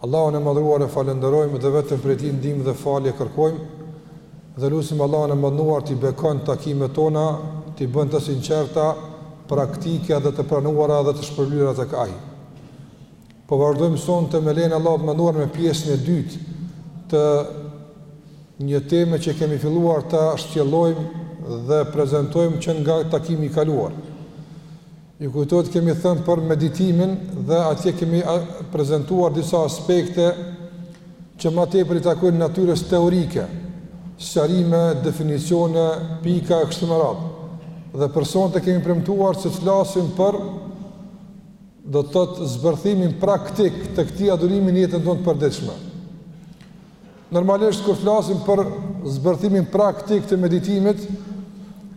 Allahun e Madhëruar e falënderojmë dhe vetëm prej Tij ndihmë dhe falje kërkojmë dhe lusim Allahun e Madhëruar t'i bekon takimet tona, t'i bën të sinqerta, praktike dhe të pranuara dhe të shpërblyera tek Ai. Po vazhdojmë sonte me lejen e Allahut të Madhëruar me pjesën e dytë të një teme që kemi filluar ta shtjellojmë dhe prezantojmë që nga takimi i kaluar. Ju kujtohet kemi thënë për meditimin dhe atje kemi prezantuar disa aspekte që më tepër i takojnë natyrës teorike, sqarime, definicione, pika e kështu me radhë. Dhe për sonte kemi premtuar se të flasim për do të thotë zbërthimin praktik të këtij adhurimi në jetën tonë të përditshme. Normalisht kur flasim për zbërthimin praktik të meditimit,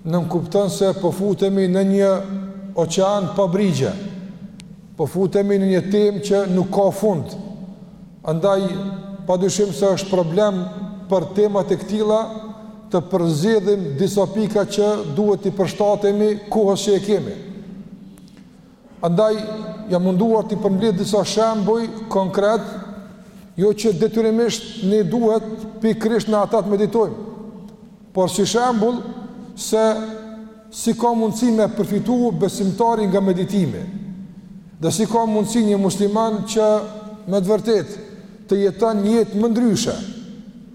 nënkupton se po futemi në një oqean pa brigje. Po futemi në një temë që nuk ka fund. Andaj padyshim se është problem për temat e këtilla të përzgjedhim disa pika që duhet t'i përshtatemi kohës që e kemi. Andaj, jam munduar t'i përmbledh disa shembuj konkret, jo që detyrimisht ne duhet pikërisht në ata të meditojmë, por si shembull se si ka mundësi me përfitu besimtari nga meditimi, dhe si ka mundësi një musliman që me të vërtetë të jeton një jetë më ndryshe,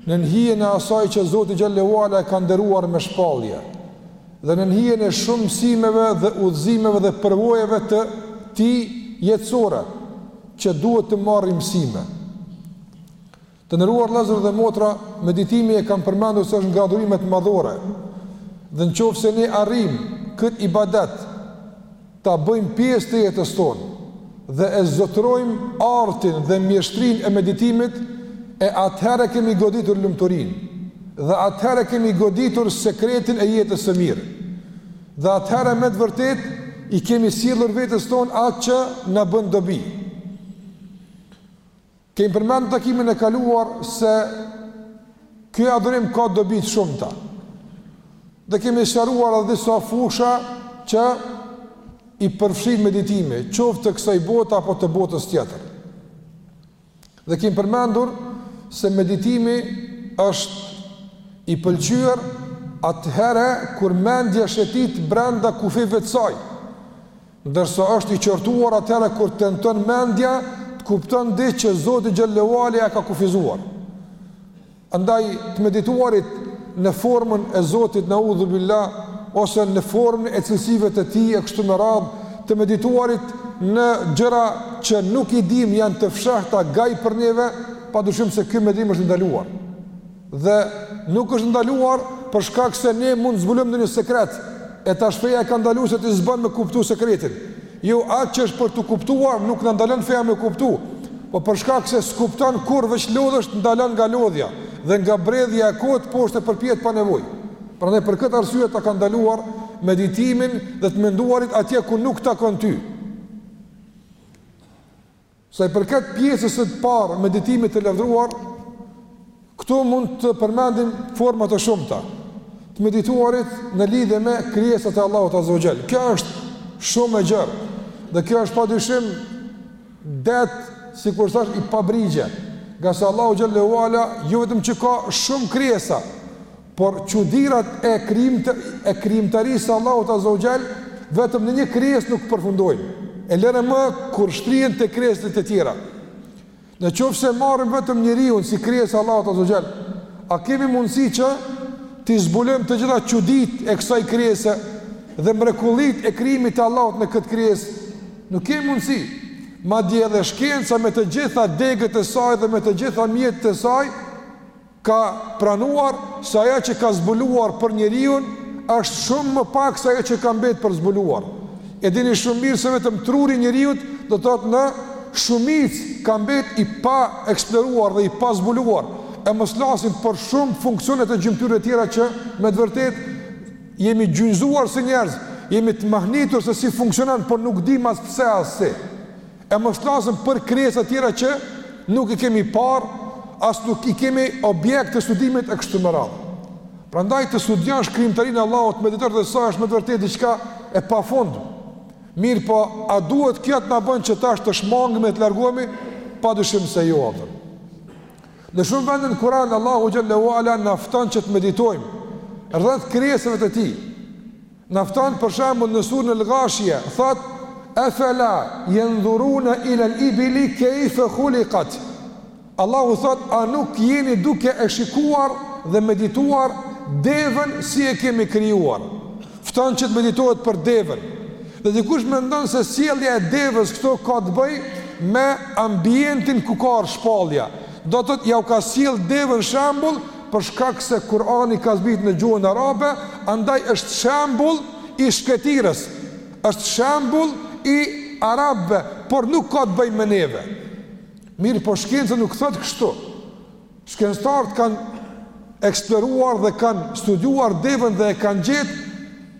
nën hijen e asaj që Zoti xhel-le ue ala e ka nderuar me shpallje. dhe nën hijen e shumë mësimeve dhe udhëzimeve dhe përvojave të tij jetësore që duhet të marrim mësime. Të nderuar vëllezër dhe motra, meditimi e kam përmendur se është nga adhurimet madhore. Dhe në qoftë se ne arrijmë këtë ibadet ta bëjmë pjesë të jetës tonë dhe e zotërojmë artin dhe mjeshtrinë e meditimit, e atëherë kemi goditur lumturinë, dhe atëherë kemi goditur sekretin e jetës së mirë, dhe atëherë me të vërtetë i kemi sjellur vetes tonë atë që na bën dobi. Kemi përmend në takimin e kaluar se kjo adhurim ka dobi të shumta. Dhe kemi sqaruar edhe disa fusha që i përfshin meditimi, qoftë të kësaj bote apo të botës tjetër. Dhe kemi përmendur se meditimi është i pëlqyer atëherë kur mendja shëtit brenda kufijve të saj, Ndërsa është i qortuar atëherë kur tenton mendja të kupton diç që Zoti xhallahu ala ja ka kufizuar. Andaj të medituarit në formën e Zotit neudhubil-lah ose në formën e cilësive të tij e kështu me radhë, të medituarit në gjëra që nuk i dimë janë të fshehta gajb për neve, padyshim se ky meditim është i ndaluar. Dhe nuk është ndaluar për shkak se ne mund të zbulojmë ndonjë sekret, e tash feja e ka ndalu se ti s'bën me kuptu sekretin. Jo atë që është për t'u kuptuar nuk na ndalon feja me kuptu, po për shkak se s'kupton kurrë, veç lodhesh, t'ndalon nga lodhja dhe nga bredhja e kotë poshtë e përpjetë pa nevojë. Prandaj për këtë arsye ta ka ndaluar meditimin dhe të menduarit atje ku nuk t'takon ty. Sa i përket pjesës së parë të meditimit të lavdëruar, këtu mund të përmendim forma të shumta të medituarit në lidhje me krijesat e Allahut Azza wa Jall. Kjo është shumë e gjerë dhe kjo është padyshim det sikur thashë i pa brigje, ngase Allahu Xhallahu Ala jo vetëm që ka shumë krijesa, Por çudirat e e krijimtarisë së Allahut azza wa jall vetëm në një krijesë nuk përfundojnë, e lëre më kur shtrihen te krijesat e tjera. Në qoftë se marrim vetëm njeriun si krijesë e Allahut azza wa jall, a kemi mundësi që t'i zbulojmë të gjitha çuditë e kësaj krijese dhe mrekullitë e krijimit të Allahut në këtë krijesë? Nuk kemi mundësi. Madje edhe shkenca me të gjitha degët e saj dhe me të gjitha mjetet e saj, ka pranuar se ajo që ka zbuluar për njeriun është shumë më pak se ajo që ka mbetë për zbuluar. E dini shumë mirë se vetëm truri i njeriut do të thotë në shumicë ka mbetë i paeksploruar dhe i pazbuluar. E mos flasim për shumë funksione të gjymtyrëve të tjera që me të vërtetë jemi gjunjëzuar si njerëz, jemi të mahnitur se si funksionon, por nuk dimë as pse as si. E mos flasim për krijesa tjera që nuk i kemi parë, as nuk i kemi objekt të studimit e kështu me radhë. Prandaj të studiosh krijimtarinë e Allahut të meditosh rreth saj është me të vërtetë diçka e pafund. Mirëpo, a duhet kjo të na bën që tash të shmangemi e të largohemi? Padyshim se jo atë. Në shumë vende në Kur'an Allahu xhallahu ala na fton që të meditojmë rreth krijesave të tij. Na fton për shembull në surën Al-Ghashije, thotë, Efela yandhuruna ila al-ibili kayfa khuliqat. Allahu thotë, a nuk jeni duke e shikuar dhe medituar devën si e kemi krijuar? Fton që të meditohet për devën. Dhe dikush mendon se sjellja e devës këtu ka të bëjë me ambientin ku ka ra shpallja. Do të thotë, jau ka sjell devën shembull për shkak se Kur'ani ka zbritur në gjuhën arabe, andaj është shembull i shkretirës, është shembull i arabëve, por nuk ka të bëjë me neve. Mirë, po shkenca nuk thotë kështu. Shkencëtarët kanë eksploruar dhe kanë studiuar devën dhe e kanë gjetë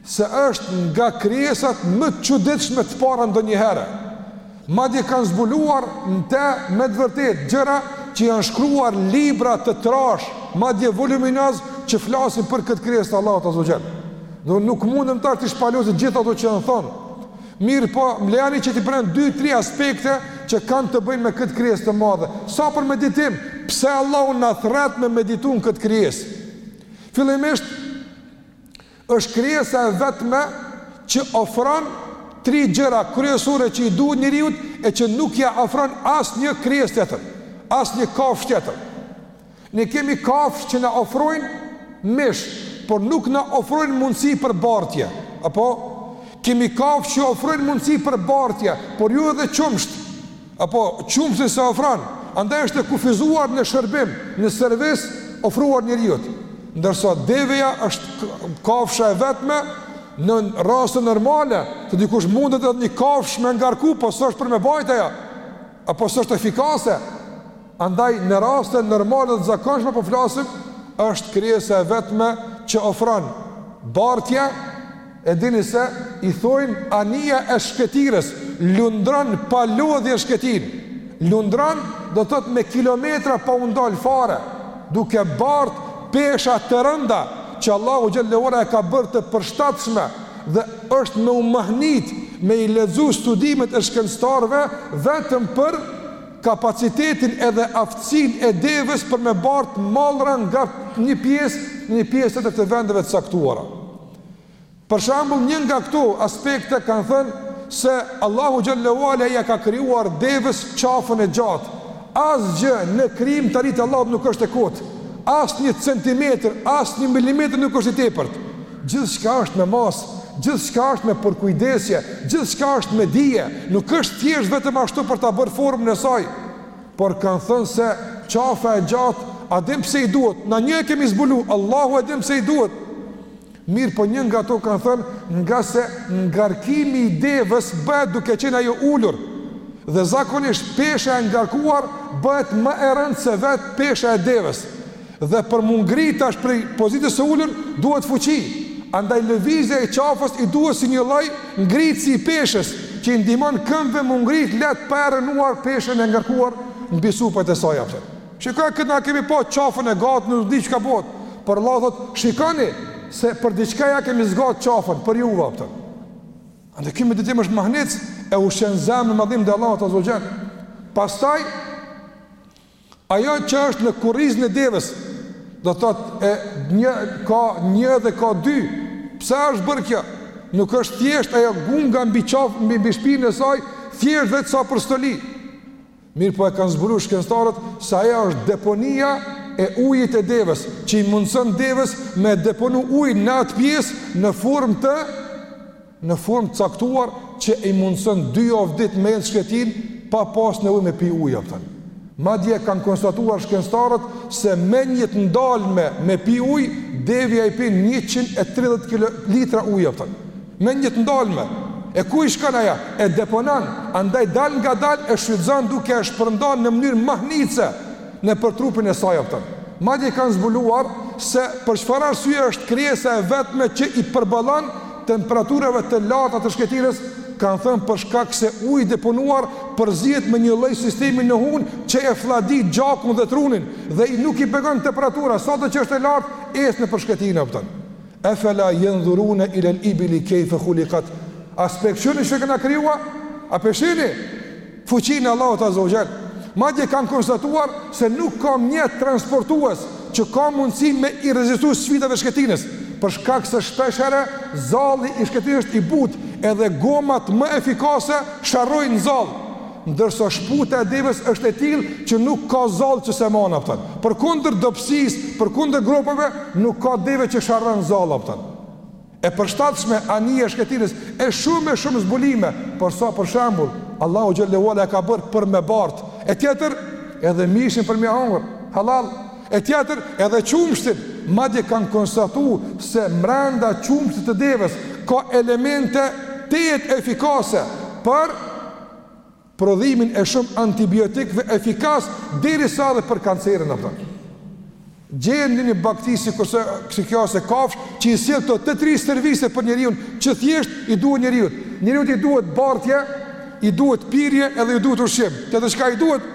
se është nga krijesat më të çuditshme të para ndonjëherë. Madje kanë zbuluar në të me të vërtetë gjëra që janë shkruar libra të trashë, madje voluminozë që flasin për këtë krijesë të Allahut Azza wa Jall. Dhe nuk mundem tash t'i shpalos të gjitha ato që janë thënë. Mirëpo, më lejani që të përmend 2-3 aspekte që kanë të bëjnë me këtë krijesë të madhe. Sa për meditim, pse Allahu na thërret me meditun këtë krijesë? Fillimisht Është krijesa e vetme që ofron tri gjëra kryesore që i duhen njeriut e që nuk ia ofron asnjë krijesë tjetër, asnjë kafshë tjetër. Ne kemi kafshë që na ofrojnë mish, por nuk na ofrojnë mundësi për bartje. Apo, kemi kafshë që ofrojnë mundësi për bartje, por jo edhe qumësht. Apo, qumështin s'e ofron, andaj është e kufizuar në shërbim, në servis, ofruar njeriut. Ndërsa, deveja është kafsha e vetme, në raste normale, se dikush mundet edhe një kafshë me ngarku, po s'është për me bajt ajo, apo s'është efikase, Andaj në raste normale dhe të zakonshme po flasim, është krijesa e vetme që ofron bartje, e dini se i thojnë anija e shkretirës, lundron pa lodhje në shkretirë. Lundron do të thotë me kilometra pa u ndal fare, duke bartë pesha të rënda që Allahu xhelle ue ala e ka bërë të përshtatshme dhe është me u mahnit me i lexu studimet e shkencëtarëve vetëm për kapacitetin edhe aftësinë e devës për me bartë mallra nga një pjesë në një pjesë tjetër të vendeve të caktuara. Për shembull, një nga këto aspekte kanë thënë se Allahu xhelle ue ala ia ka krijuar devës qafën e gjatë. Asgjë në krijimtari të Allahut nuk është e kotë. Asnjë centimetër, asnjë milimetër nuk është i tepërt. Gjithçka është me masë, gjithçka është me përkujdesje, gjithçka është me dije, nuk është thjesht vetëm ashtu për ta bërë formën e saj. Por kanë thënë se qafa e gjatë, a din pse i duhet? Na një e kemi zbulu, Allahu e din pse i duhet. Mirëpo, një nga to kanë thënë, ngase ngarkimi i devës bëhet duke qenë ajo ulur. Dhe zakonisht pesha e ngarkuar bëhet më e rëndë se vetë pesha e devës. Dhe për mu ngri tash prej pozitës së ulur, duhet fuqi. Andaj lëvizja e qafës i duhet si një lloj ngritësi i peshës, që i ndihmon këmbëve mu ngrit lehtë pa e rrënuar peshën e ngarkuar mbi supet e saj, a kupton? Shiko këtë na kemi pa qafën e gat, nuk di çka bëhet. Por Allahu thotë, shikoni se për diçka ja kemi zgatë qafën për juve, a kupton? Andaj ky meditim është mahnitës e ushqen zemrën me madhnim të Allahut Azza wa Jall. Pastaj Ajo që është në kurrizin e devës, do të thotë e një ka një dhe ka dy. Pse është bërë kjo? Nuk është thjesht ajo gunga mbi qafë, mbi mbi shpinën e saj, thjesht vetë sa për stoli. Mirëpo e kanë zbulu shkencëtarët se aja është deponia e ujit e devës, që i mundëson devës me deponu ujë në atë pjesë në formë të në formë të caktuar që i mundëson dy javë ditë me jetë në shkretinë pa pas nevojë me pi ujë, a kupton. Madje kanë konstatuar shkencëtarët se me një të ndalme me pi ujë, devja i pin 130 kilo litra ujë, a kupton. Me një të ndalme, e ku i shkanë aja, e deponan, andaj dalngadalë e shfrytëzan duke e shpërndan në mënyrë mahnitëse nëpër trupin e saj, a kupton. Madje kanë zbuluar se për çfarë arsye është krijesa e vetme që i përballan temperaturave të larta të shkretëtirës kanë thënë për shkak se uji i deponuar përzihet me një lloj sistemi në hunë që e flladit gjakun dhe trunin dhe nuk i pengon temperatura sado që është e lartë ec nëpër shkretinë a kupton e fela jendhurune ilel ibili kejfe hulikat a s'pe shikoni që kena kriju a pe shihni Fuqinë e Allahut Azza wa Jall. Madje kanë konstatuar se nuk ka mjet transportues që ka mundësi me i rezistu sfidave t'shkretinës, për shkak se shpeshherë zalli i shkretinës është i butë edhe gomat më efikase sharrojnë n'zall, ndërsa shputa e devës është e tillë që nuk ka zall që s'e man, a kupton. Përkundër dobësisë, përkundër gropave, nuk ka deve që sharron n'zall, a kupton. e përshtatshme anije e shkretinës e shumë e shumë zbulime por sa për shembull Allahu xhel-le ue ala e ka bërë për me bart e tjetër edhe mishin për me hangër halal e tjetër edhe qumështin madje kanë konstatu se mrenda qumështit të devës ka elemente tejet efikase për prodhimin e shumë antibiotikëve efikas derisa edhe për kancerin a kupton gjeje një një bakti sikurse si kjo ose kafshë që i sjell këto të tri servise për njeriun që thjesht i duhet njeriut njeriut i duhet bartje i duhet pirje edhe i duhet ushqim tjetër çka i duhet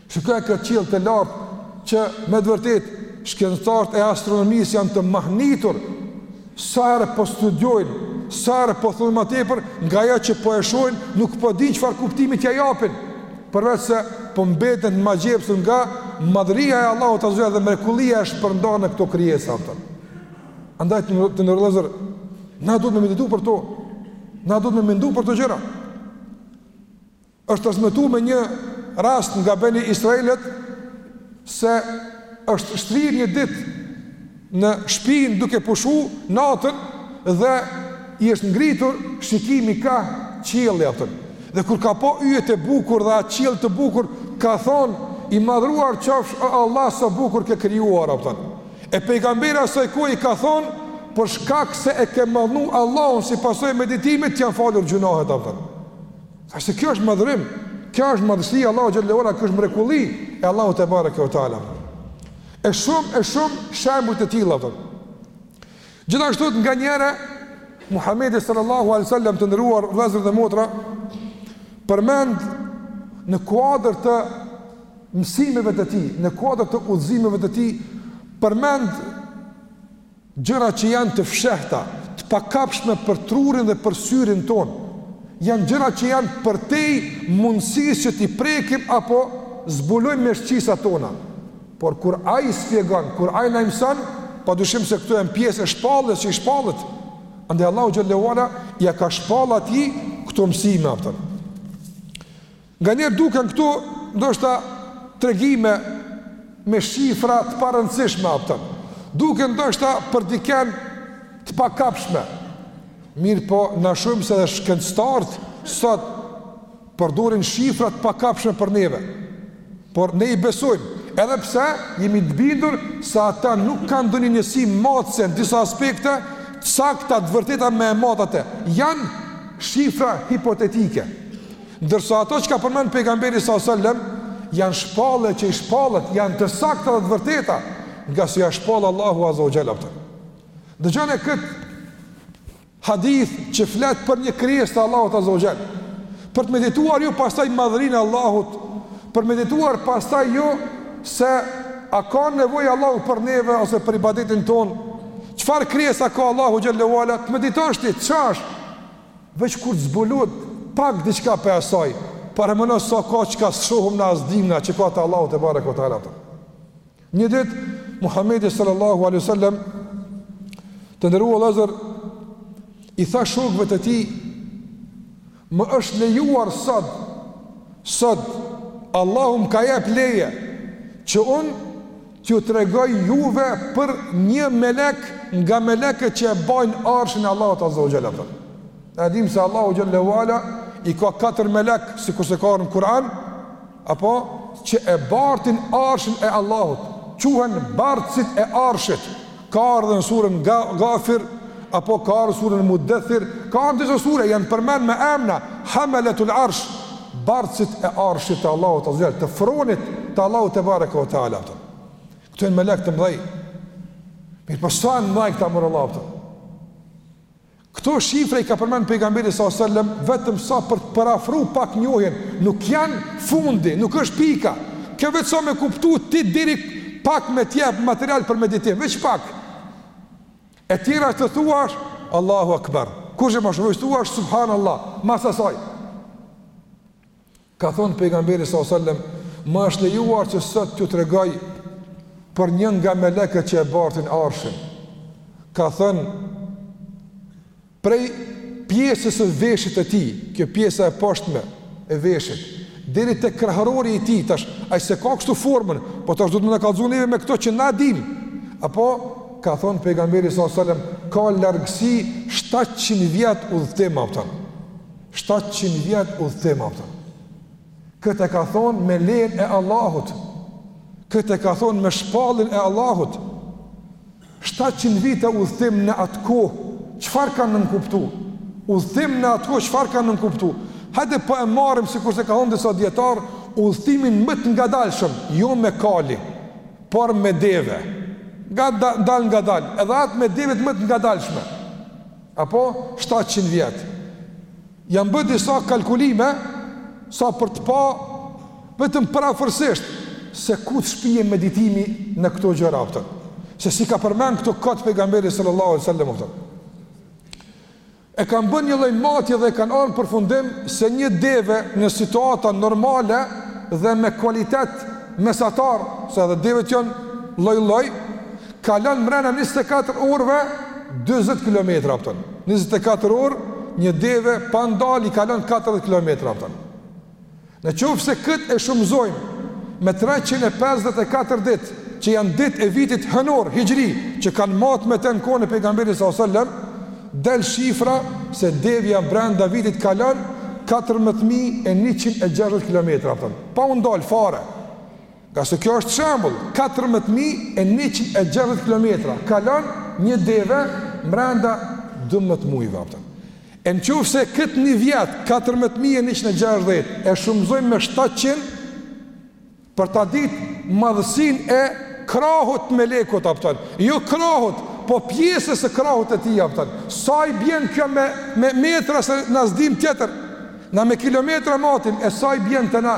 Shikojë këtë qiell të lartë që me të vërtetë shkencëtarët e astronomisë janë të mahnitur sa herë po studiojnë, sa herë po thonë ma tepër nga ajo që po e shohin, nuk po dinë çfarë kuptimi t'ia japin. Përveç se po mbeten të magjepsur nga madhëria e Allahut azza dhe mrekullia e shpërndarë në këto krijesa a kupton. Andaj të nderuar vëllezër, na duhet me meditu për to. Na duhet me mendu për to gjëra. Është transmetu me një rast nga Beni Israilët se është shtrirë një ditë në shpinë duke pushu natën dhe i është ngritur shikimi ka qielli a kupton. Dhe kur ka pa yjet e bukur dhe atë qiell të bukur, ka thonë i madhruar qofsh Allah sa bukur ke krijuar a kupton. E pejgamberi i asaj kohe i ka thonë për shkak se e ke madhnu Allahun si pasojë e meditimit të janë falur gjynahet a kupton. A se kjo është madhërim, kjo është madhësi e Allahu xhelle ve ala, kjo është mrekulli e Allahu tebareke ve teala. E shumë e shumë shembuj të tilla a kupton. Gjithashtu nganjëherë Muhamedi sallallahu alaihi wasallam të nderuar vëllezër dhe motra përmend në kuadër të mësimeve të tij, në kuadër të udhëzimeve të tij përmend Gjëra që janë të fshehta, të pakapshme për trurin dhe për syrin tonë, janë gjëra që janë përtej mundësisë që t'i prekim apo zbulojmë me shqisat tona. Por kur Ai spjegon, kur Ai na i mëson, padyshim se këto janë pjesë e shpalljes që i shpallet. Andaj Allahu xhelle ve ala ia ka shpall atij këto mësime a kupton. Nganjëherë duken këtu ndoshta tregime me shifra të parëndësishme a kupton. Duken ndoshta për dikën të pakapshme. Mirpo na shohim se edhe shkencëtarët sot përdorin shifra të pakapshme për neve. Por ne i besojmë, edhe pse jemi të bindur se ata nuk kanë ndonjë njësi matëse në disa aspekte, të sakta të vërteta me e matë atë. Janë shifra hipotetike. Ndërsa ato që ka përmend pejgamberi sallallahu alaihi wasallam, janë shpallje që i shpallet, janë të sakta dhe të vërteta, ngase ia shpall Allahu azza ve xhelle a kupton. Dëgjone këtë hadith që flet për një krijesë të Allahut azza ve xhelle, për të medituar ju pastaj madhërinë e Allahut, për të medituar pastaj ju se a ka nevojë Allahu për neve ose për ibadetin tonë, çfarë krijesa ka Allahu xhelle ve ala, të meditosh ti, ç'asht, Veç kur të zbulohet pak diçka pas asaj, paramëno sa ka çka s'shohëm na as s'dim na që ka te Allahu tebareke ue teala. Një dit, Muhammedi sallallahu aleyhi sallam, të nderuar vllezër, i tha shokëve të tij, më është lejuar sot, sot, Allahu më ka jep leje, që unë T'ju tregoj juve për një melek nga melekët që e bajnë arshin e Allahut Azza wa Jalla. Na dimë se Allahu Jalla wa Ala i ka katër melek, sikur se ka në Kur'an, apo që e bartin arshin e Allahut, quhen bartësit e arshit. Ka ardhur në surën Ghafir apo ka ardhur në surën Mudathir, ka ardhur në disa sure janë përmend me emra Hamalatul Arsh, bartësit e Arshit të Allahut azza jall, të fronit të Allahut te bareka o teala. Këto janë melek të mëdhenj. Mirëpo sa të mëdhenj këta mor vlla, Këto shifra i ka përmend pejgamberi sa selam vetëm sa për të përafruar pak njohjen, nuk janë fundi, nuk është pika. Kjo veç sa me kuptu ti deri pak me të jap material për meditim, veç pak. E tjera është të thuash Allahu Akbar. Kur s'e ma shumë thuash subhanallahu, mas asaj. Ka thënë pejgamberi sallallahu alajhi wasallam, "Më është lejuar që sot t'ju tregoj për një nga melekët që e bartin Arshin." Ka thënë prej pjesës së veshit të tij, kjo pjesa e poshtme e veshit, deri te krahërori i tij, tash ai s'e ka kështu formën, po tash duhet me na kallëzu neve me këto që na dim. A po, ka thënë pejgamberi sallallahu alajhi wasallam, "Ka largësi 700 vjet udhëtim, kupton 700 vjet udhëtim, kupton. Këtë e ka thonë me lejen e Allahut. Këtë e ka thonë me shpalljen e Allahut. 700 vite udhëtim në atë kohë, çfarë kanë nënkuptu? Udhëtim në atë kohë çfarë kanë nënkuptu? Hajde po e marrim sikurse ka thonë disa dietar, udhëtimin më të ngadalshëm, jo me kali, por me deve. Ngadal ngadal, edhe atë me devet më të ngadalshme. apo shtatëqind vjet. Jan bë disa kalkulime sa për të pa vetëm parafërsisht se ku të shpije meditimi në këto gjëra, kupton. Se s'i ka përmend këto kot pejgamberi sallallahu alaihi wasallam, kupton. E kanë bën një lloj matje dhe kanë ardhur në përfundim se një deve në situata normale dhe me kualitet mesatar, se edhe devet janë lloj-lloj, Kalon mrena njëzet e katër orëve dyzet kilometra, a kupton. Njëzet e katër orë një deve pa ndal i kalon katërdhjetë kilometra, a kupton. Në qoftë se kët e shumëzojmë me treqind e pesëdhjetë e katër ditë që janë ditë e vitit hënor hixhri që kanë mat me të në kohën e pejgamberit sallallahu alajhi wasallam del shifra se devja brenda vitit kalon katërmbëdhjetë mijë e njëqind e gjashtëdhjetë kilometra, a kupton. Pa u ndal fare. Ngase kjo është shembull, katërmbëdhjetë mijë e njëqind e gjashtëdhjetë kilometra kalon një deve brenda dymbëdhjetë mujve, a kupton? E në qoftë se këtë një vjet, katërmbëdhjetë mijë e njëqind e gjashtëdhjetë, e shumëzojmë me shtatëqind, për ta ditë madhësinë e krahut të melekut, a kupton? Jo krahut, po pjesës së krahut të tij, a kupton? Sa i bjen kjo me, me metra se na s'dimë tjetër, na me kilometra matim, e sa i bjen te na?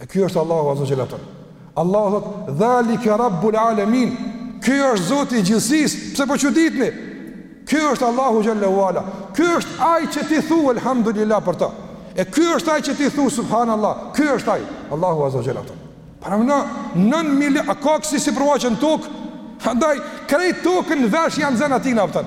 E ky është Allahu azze ve xhel, a kupton. Allahu thot: "Dhalika Rabbul Alamin." Ky është Zoti i gjithësisë. Pse po çuditni? Ky është Allahu xhelle ve ala. Ky është Ai që ti thua Alhamdulillah për ta. E ky është Ai që ti thua Subhanallah. Ky është Ai, Allahu azze ve xhel, a kupton. Paramno, nënt milion, a ka kësi sipërfaqe n'tokë? Andaj krejt tokën n'vesh ja nxen atijna, a kupton.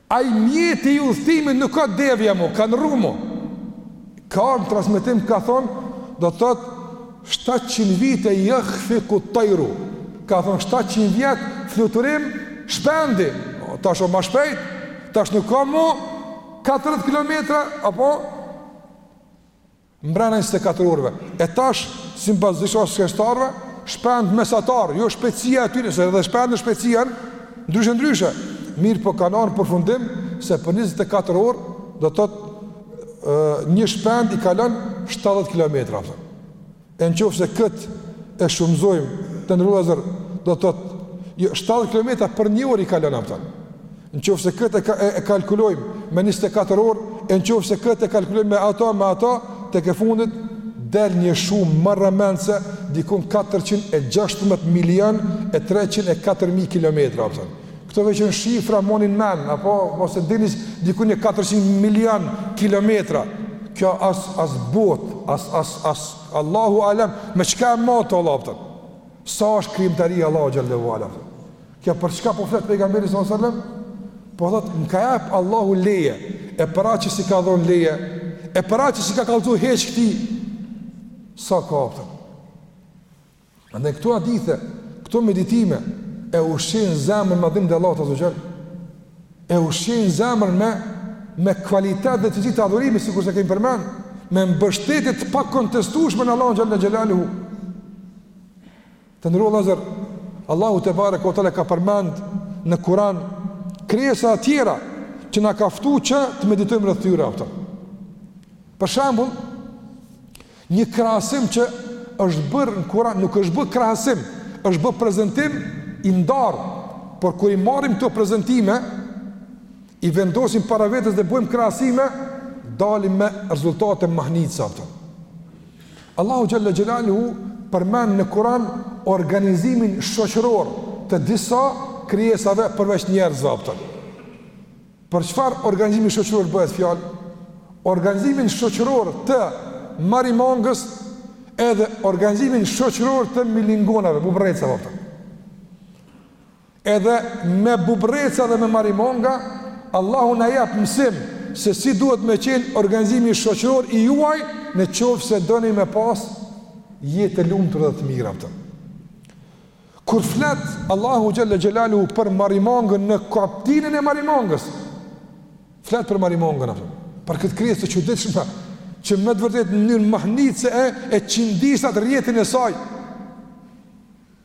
Ai mjeti i udhëtimit nuk ka devja mo, ka nrru mo. Ka një transmetim ka thonë, do të thotë, 700 vite jakhfiku tajru. Ka thonë, 700 vjetë fluturim shpendi. Tash o ma shpejt, tash nuk ka mo, 40 km, apo, mbrenda njëzet e katër orëve, e tash simbas disa shkencëtarëve shpend mesatar, jo shpejtësia e tyne, se edhe shpendët në shpejtësi janë ndryshe ndryshe, mirëpo kanë ardh n'përfundim se për 24 orë do të thotë një shpend i kalon 70 km, a kupton. E në qoftë se këtë e shumëzojmë të nderuar vëllezër, do të thotë jo, 70 km për një orë i kalon a kupton. Në qoftë se këtë e kalkulojmë me njëzet e katër orë, e në qoftë se këtë e kalkulojmë me ato, me ato, tek e fundit del një shumë marramendëse, dikun katërqind e gjashtëmbëdhjetë milionë e treqind e katër mijë kilometra, a kupton. Këto veç në shifra mani n'men, apo mos e dini, dikun një katërqind milion kilometra. Kjo as as bot, as as as Allahu alem me çka e mat Allahu, a kupton. Sa është krijimtaria e Allahut xhelle ve ala. Kjo për çka po flet pejgamberi sallallahu alajhi wasallam? Po thot, më ka jap Allahu leje, e për atë që s'i ka dhon leje, e për atë që s'i ka kallzu hiç këtij, sa ka, a kupton. Andaj këto hadithe, këto meditime, e ushin zemrën me madhërim ndaj Allahut azze ve xhel, e ushin zemrën me, me kvalitet dhe cilësi të adhurimit, sikurse kemi përmen, me mbështetje të pakontestushme në Allahun xhelle xhelaluhu. Të nderuar vëllezër, Allahu tebareke ve teala ka përmend në kuran krijesa tjera që na ka ftu që të meditojmë rreth tyre apo. Për shembull, një krahasim që është bërë në kuran, nuk është bërë krahasim, është bërë prezentim i ndarë, por kur i marrim këto prezentime, i vendosim para vetes dhe bëjmë krahasime, dalim me rezultate mahnitëse apo. Allahu xhalla xhelaluhu përmend në Kur'an organizimin shoqëror të disa krijesave përveç njerëzve apo. Për çfarë organizimi shoqëror bëhet fjalë? Organizimin shoqëror të marimangës edhe organizimin shoqëror të milingonave, bubrrecave apo. Edhe me bubrreca dhe me marimonga, Allahu na jep mësim se si duhet me qenë organizimi shoqëror i juaj në qoftë se doni me pas jetë të lumtur edhe të mirë apo. Kur flet Allahu xhalla xhelaluhu për marimangën në kaptinën e marimangës. Flet për marimangën apo? Për këtë krijesë të çuditshme që me të vërtetë në mënyrë mahnitëse e e qëndis atë rrjetin e saj.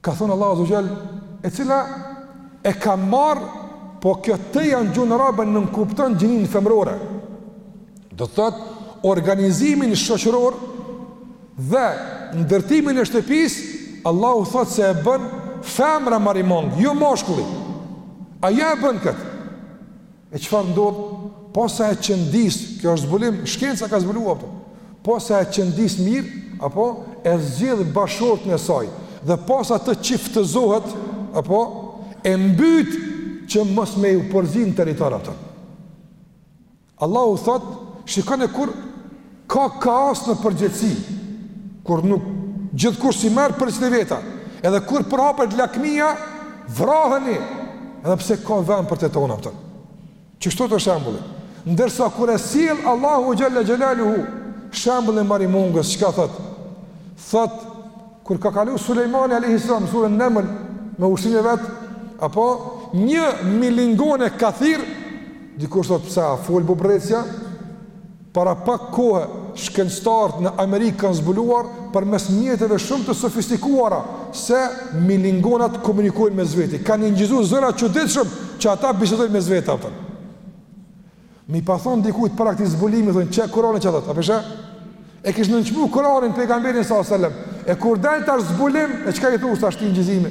Ka thënë Allahu Azza wa Jall, e cila e ka marr po kjo t-ja në gjuhën arabe nënkupton gjinin femrore. Do të thotë, organizimin shoqëror dhe ndërtimin e shtëpisë, Allahu thotë se e bën femra marimongë, jo mashkulli. Ajo e bën këtë. E çfarë ndodh? Posa e qëndis, kjo është zbulim, shkenca ka zbulu apo. Posa e qëndis mirë, apo e zgjedh bashkëshortin e saj dhe posa të çiftëzohet, apo e mbyt që mos me iu përzi n'territor apo. Allahu thotë, shikoni kur Ka kaos në përgjegjësi, kur nuk gjithkush s'i merr përsipër t'vetat, edhe kur përhapet lakmia, vraheni, edhe pse ka vend për të tonë apo. Kështu atë shembull. Ndërsa kur e sjell Allahu xhalla xhelaluhu shembullin e Marimongës, çka thotë? Thotë kur ka kalu Sulejmani alayhis salam suren Neml me ushtrinë e vet, apo një milingonë ka thirr, dikush thotë pse a fol bubrrecja? Para pak kohe, shkencëtarët në Amerikë kanë zbuluar përmes mjeteve shumë të sofistikuara se milingonat komunikojnë mes veti. Kanë incizu zëra të çuditshëm që ata bisedojnë mes vete apo. Me i pa thënë dikujt para këtij zbulimi thonë qe Kurani çka thotë, a pesha? E kish nënçmu Kur'anin pejgamberin sallallahu alajhi wasallam. E kur dal tash zbulim, e çka i thua tash te incizimi?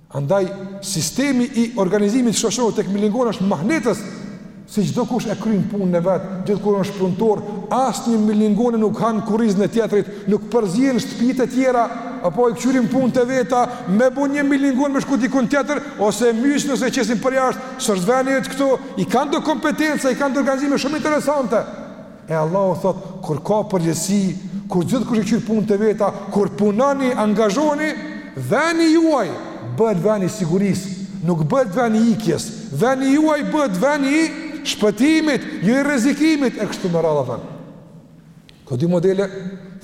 Andaj, sistemi i organizimit shoqëror tek milingon është mahnitës, se çdokush e kryen punën e vet, gjithkush është punëtor, asnjë milingonë nuk han kurrizin e tjetrit, nuk përzihen shtëpitë e tjera, apo i kqyrin punët e veta, me bo një milingon me shku dikun tjetër, ose e mysin ose e qesin përjashtë, s'është veni yt këtu, i kanë do kompetenca, i kanë do organizime shumë interesante, E Allahu thotë, kur ka përgjegjësi, kur gjithkush e kqyr punët e veta, kur punoni, angazhoheni, veni juaj bëhet ven i sigurisë, nuk bëhet ven i ikjes, veni juaj bëhet ven i shpëtimit, jo i rrezikimit e kështu me radhë, a kupton. Këto dy modele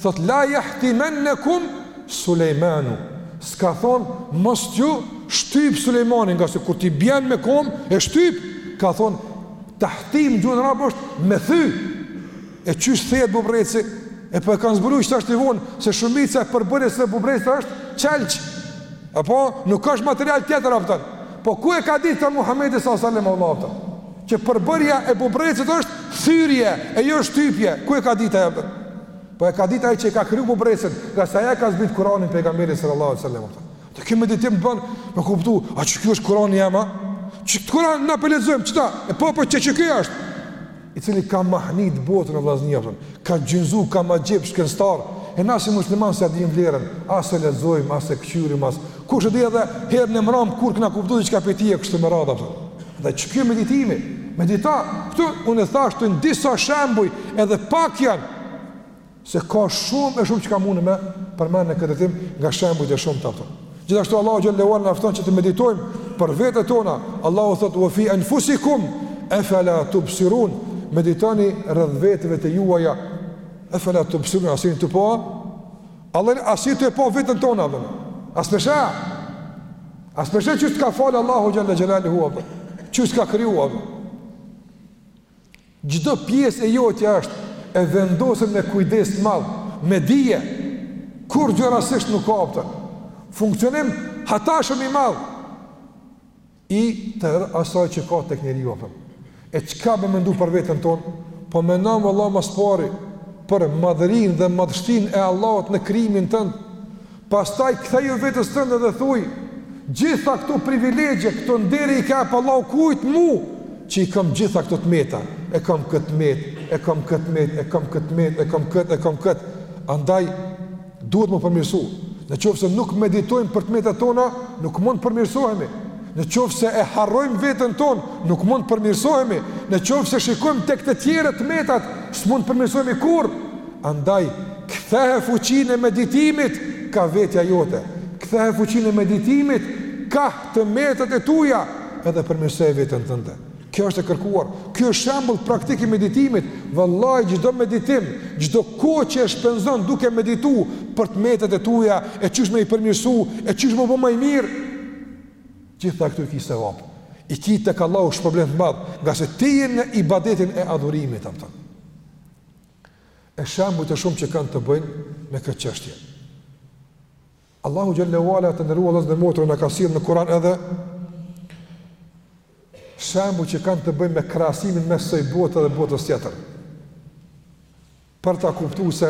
thot la yahtimannakum Sulejmanu. S'ka thon mos ju shtyp Sulejmani, ngase kur ti i bjen me kom e shtyp, ka thon Tahtim në gjuhën arabe është me thy. E qysh thehet bubrreci? E po e kanë zbulu qitash vonë, se shumica e përbërjes së bubrrecit është qelq. Apo nuk është material tjetër, a kupton. Po ku e ka ditë këtë Muhamedi sallallahu alaihi wasallam, a kupton, që përbërja e bubrecit është thyrje e jo shtypje. Ku e ka ditë ai, a kupton? Po e ka ditë ai që e ka kriju bubrecin, ngase ia ka zbrit Kur'anin pejgamberit sallallahu alaihi wasallam. E ky meditim të bën me kuptu, a qiky është Kur'ani ama? Qit Kur'an na po lexojmë, qita? E po, po, qe qiky është. I cili ka mahnit botën vllazni, a kupton, ka gjunjëzu, ka magjeps shkencëtarë, e na si musliman s'ia dimë vlerën, as e lexojmë, as e këqyrim, as kush e di edhe herën e mram, kur kena kuptu diçka prej tij e kështu me radhë, a kupton. Dhe qiky meditimi, medita, këto unë e thashë janë disa shembuj, edhe pak janë, se ka shumë e shumë çka mundem me përmend në këtë drejtim nga shembujt e shumtë, a kupton. Gjithashtu Allahu xhel-le ve ala na fton që të meditojmë për vetet tona. Allahu thot wa fi anfusikum afala tubsirun. Meditoni rreth veteve të juaja. Afala tubsirun, a s'jeni tu pa? Valla a s'je tu e pa veten tonde be. A s'pe sheh? A s'pe sheh qysh të ka fal Allahu xhel-le xhelaluhu. Qysh t'ka kriju. Çdo pjesë e jotja është e vendosur me kujdes të madh, me dije, kurgjo rastësisht nuk ka, a kupton. Funksionim hatashëm i madh i tërë asaj që ka tek njeriu, a kupton. E çka me mendu për veten ton? Po mendon valla ma s'pari për madhërinë dhe madhështinë e Allahut në krijimin tënd. Pastaj ktheju vetes tënde dhe thuj, Gjitha këto privilegje, këto ndere i ka ep Allahu kujt? Mu, që i kam gjitha këto të meta. E kam këtë met, e kam këtë met, e kam këtë met, e kam këtë, e kam këtë. Andaj duhet m'u përmirësu. Në qoftë se nuk meditojmë për të metat tona, nuk mund të përmirësohemi. Në qoftë se e harrojmë veten tonë, nuk mund të përmirësohemi. Në qoftë se shikojmë tek të tjerët të metat, s'mund të përmirësohemi kurrë. Andaj, kthehe fuqinë e meditimit ka vetja jote, kthehe fuqinë e meditimit kah të metët e tuja edhe përmirësoje veten tënde. Kjo është e kërkuar. Kjo është shembull praktik i meditimit. Vallahi çdo meditim, çdo kohë që e shpenzon duke meditu për të metët e tuja, e qysh me i përmirësu, e qysh me u bo ma i mirë, gjitha këto i ki sevap. I ki tek Allahu shpërblim të madh, ngase ti je në ibadetin e adhurimit, kupton. e shembuj të shumë që kanë të bëjnë me këtë çështje. Allahu xhele ue ala, të nderuar vëllezër dhe motra na ka sjell në Kur'an edhe shembuj që kanë të bëjnë me krahasimin mes kësaj bote dhe botës tjetër. Për ta kuptuar se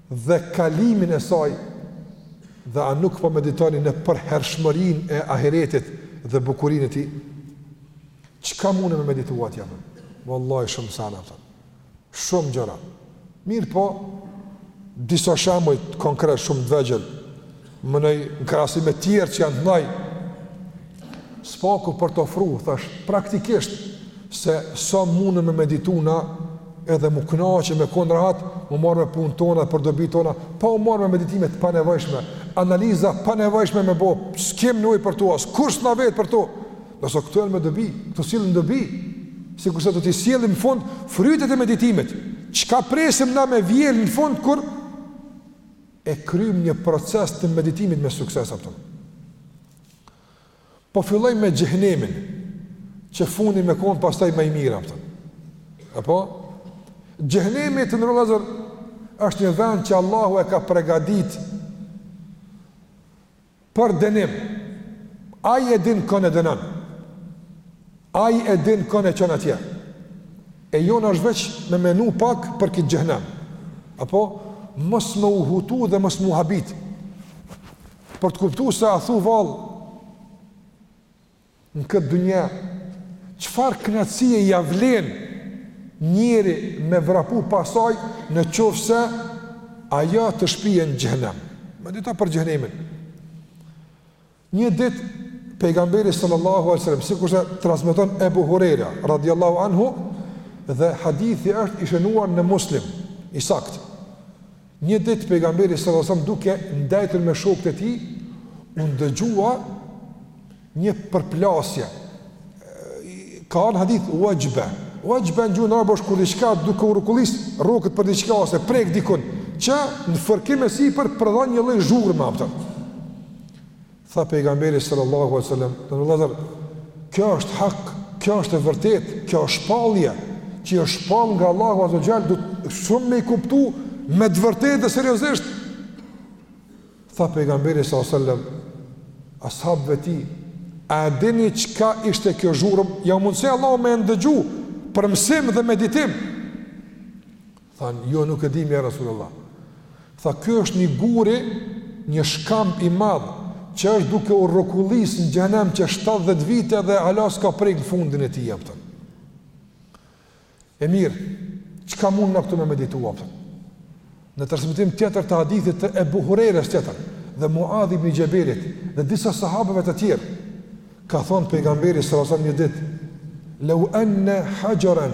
dhe kalimin e saj dhe a nuk po meditoni në përhershmërinë e ahiretit dhe bukurinë e tij çka mune me meditu atje vallahi shumë sene, kupton. shumë gjëra mirëpo disa shembuj konkret shumë të vegjël Menoj në krahasime tjera që janë të nëj, s'paku për t'u ofru, thash, praktikisht, se sa munem me meditu na, edhe m'u knaq e me konë rahat, m'u marrë me punë tona, për dobi tona, pa u marrë me meditime të panevojshme, analiza panevojshme me bo, s'kem nevojë për to, askush s'na vet për to, ndërsa këto janë me dobi, këto sjellin dobi, sikurse do t'i sjellim në fund, frytet e meditimit, çka presim na me vjelë në fund, kur, e kryjmë një proces të meditimit me sukses, kupton. Po fillojmë me xhehenemin, që fundi me kon pastaj ma i mirë, kupton. Apo xhehenemi të nderuar vëllezër është një vend që Allahu e ka përgatit Për dënim. Ai e din kënd e dënon. Ai e din kënd e çon atje. E jona është veç me menu pak për këtë xhehenem. Apo, mos me u hutu dhe mos me u habit. Për të kuptu se a thu vallë, Në këtë dunja, çfarë kënaqësie ia vlen njeri me vrapu pas saj në qoftë se ajo të shpije në xhehenem. Medito për xhehenemin. Një ditë pejgamberi sallallahu alajhi wasallam, sikurse transmeton Ebu Hurajra radhiyallahu anhu dhe hadithi është i shënuar në Muslim, i saktë. Një ditë pejgamberi sallallahu alajhi wasallam duke ndejtur me shokët e tij, u ndëgjua një përplasje. Ka në hadith wajba. Wajba në gjuhën arabe është kur diçka duke u rrukullis rroket për diçka ose prek dikun, që në fërkim e sipër prodhon një lloj zhurme, kupton. Tha pejgamberi sallallahu alaihi wasallam, "Të vëllazër, kjo është hak, kjo është e vërtetë, kjo është shpallje, që është shpall nga Allahu azze ve xhel, duhet shumë me i kuptu me të vërtetë dhe seriozisht." Tha pejgamberi sallallahu alaihi wasallam, "Ashabëve tij, a dini çka ishte kjo zhurmë? Ja mundësoi Allahu me ndëgju për mësim dhe meditim." Than, jo nuk e dim ja Rasulullah. Tha, ky është një guri, një shkamb i madh që është duke u rrokullis në xhehenem që 70 vite dhe hala s'ka prek në fundin e tij, apton. E mirë, çka mund na këtu me meditu, apton. Në transmetim tjetër të hadithit të Ebu Hurejrës tjetër dhe Muadh ibni Xhebelit dhe disa sahabeve të tjerë ka thonë pejgamberi sallallahu alajhi wasallam një ditë: "Law anna hajaran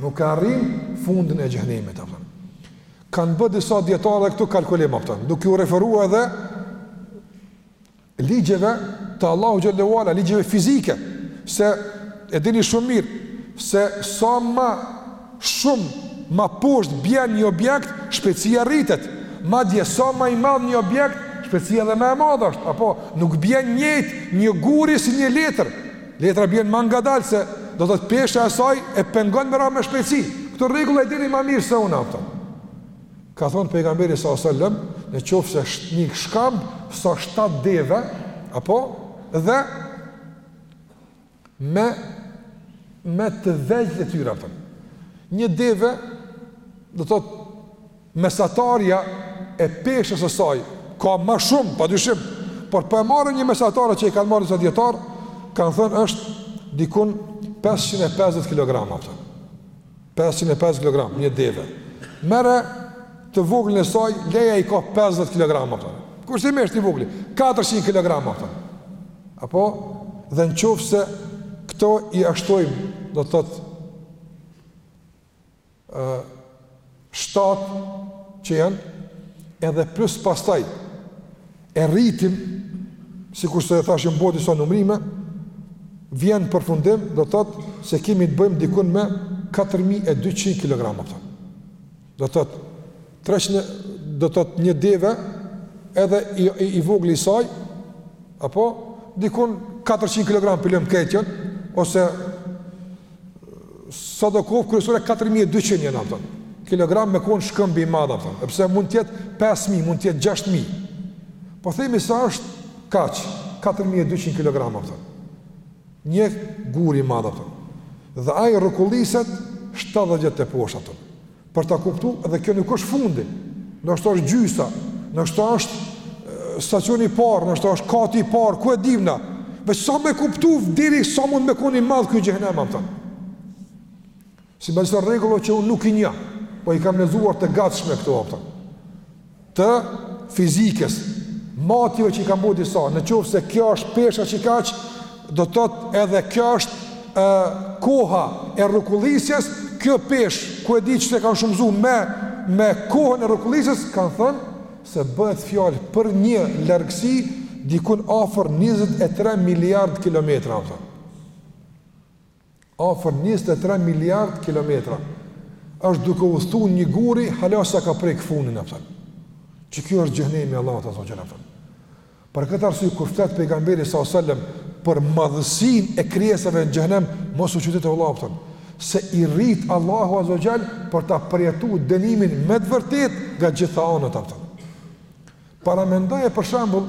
Nuk e arrin fundin e xhehenemit, apton. Kan bë disa dietarë këtu kalkulim, apton, duke iu referua edhe ligjeve të Allahu xhelle ve ala, ligjeve fizike se e dini shumë mirë se sa ma shumë ma poshtë bjen një objekt, shpejtësia rritet. Madje sa ma i madh një objekt, shpejtësia edhe ma e madhe është. Apo nuk bjen njëjtë një guri si një letër. Letra bjen ma ngadalë se do të thotë pesha e saj e pengon me ra me shpejtësi. Këto rregulla e dini ma mirë se unë, apton. Ka thonë pejgamberi sa sëllëm, në qoftë se është një shkamb, sa shtatë deve, apo, dhe me, me të vegjël të tyre, apton. Një deve, do të thotë Mesatarja e peshës së saj ka ma shumë, pa dyshim, por po e marrim një mesatare që i kanë marrë disa dietar, kanë thënë është dikun 550 kilogram, apton. 550 kilograma një deve. Merre të voglin e saj, leja i ka 50 kilogram, apton. Kurse më është i vogli, 400 kilogram, apton. Apo dhe në qoftë se këto ia shtojmë, do të thotë, ë shtatë që janë edhe plus pastaj e rritim sikurse thashë me bo disa numrime vjen në përfundim do të thotë se kemi të bëjmë dikun me 4200 kg. Do të thotë 300 do të thotë një deve edhe i, i, i vogli i saj, apo dikun 400 kg po e lëmë ketjën, ose sado koftë, kryesore 4200 janë kilogram me konë shkëmbi i madh, apton, sepse mund të jetë 5000, mund të jetë 6000, po themi sa është kaq, 4200 kg, apton, një guri i madh, apton, dhe ai rrokulliset 70 teposhtë, apton, Për ta kuptu, dhe kjo nuk është fundi, ndoshta është gjysa, ndoshta është stacioni i parë, ndoshta është kati i parë, ku e dimë na, veç sa me kuptu, deri sa mund me kon i madh ky xhehnem, a kupton. Sipas disa rregulla që unë nuk i njoh, po i kam lexuar të gatshme këto, a kupton. të fizikës, matjeve që i kanë bo disa, në qoftë se kjo është pesha që i kaq, do të thotë edhe kjo është e, koha e rrokullisjes, kjo peshë, ku e di qysh e kanë shumëzu me, me kohën e rrokullisjes, kanë thënë se bëhet fjalë për një largësi dikun afër 23 miliard kilometra, a kupton. afër njëzet e tre miliardë kilometra, është duke udhëtu një gur, hala s'e ka prek fundin, a kupton. Që kjo është xhehnemi i Allahut azze ve xhel, a kupton. Për këtë arsye, kur flet pejgamberi s.a.s. për madhësinë e krijesave në xhehnem, mos u çudit o vlla, a kupton. Se i rrit Allahu azze ve xhel për ta përjetu dënimin me të vërtetë nga gjitha anët, a kupton. Paramendoje për shembull,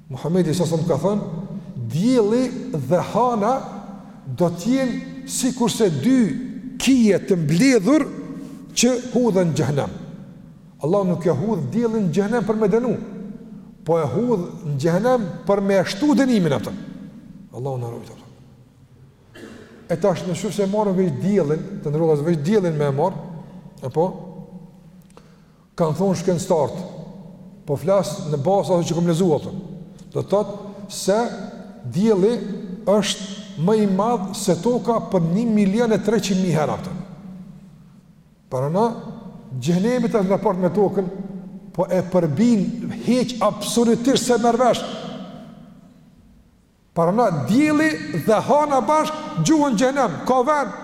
Muhamedi s.a.s. ka thënë, dielli dhe hana do të jenë sikurse dy kije të mbledhur që hudhen në xhenem. Allahu nuk e hudh diellin në xhenem për me dënu, po e hudh në xhenem për me shtu dënimin, a kupton. Allahu na ruajt, a kupton. E tash në qoftë se e marrim veç diellin, të nderuar, veç diellin me e marrë, apo kanë thonë shkencëtarët, po flas në bazë ato që kam lexuar, a kupton. Do të thotë se dielli është më i madh se toka për 1 milion e 300 mijë herë, a kupton. Parameno, xhenemi tash raport me tokën, po e përbin hiç absolutisht s'e merr vesh. Parameno, dielli dhe hana bashkë gjuhen xhenem, ka vend.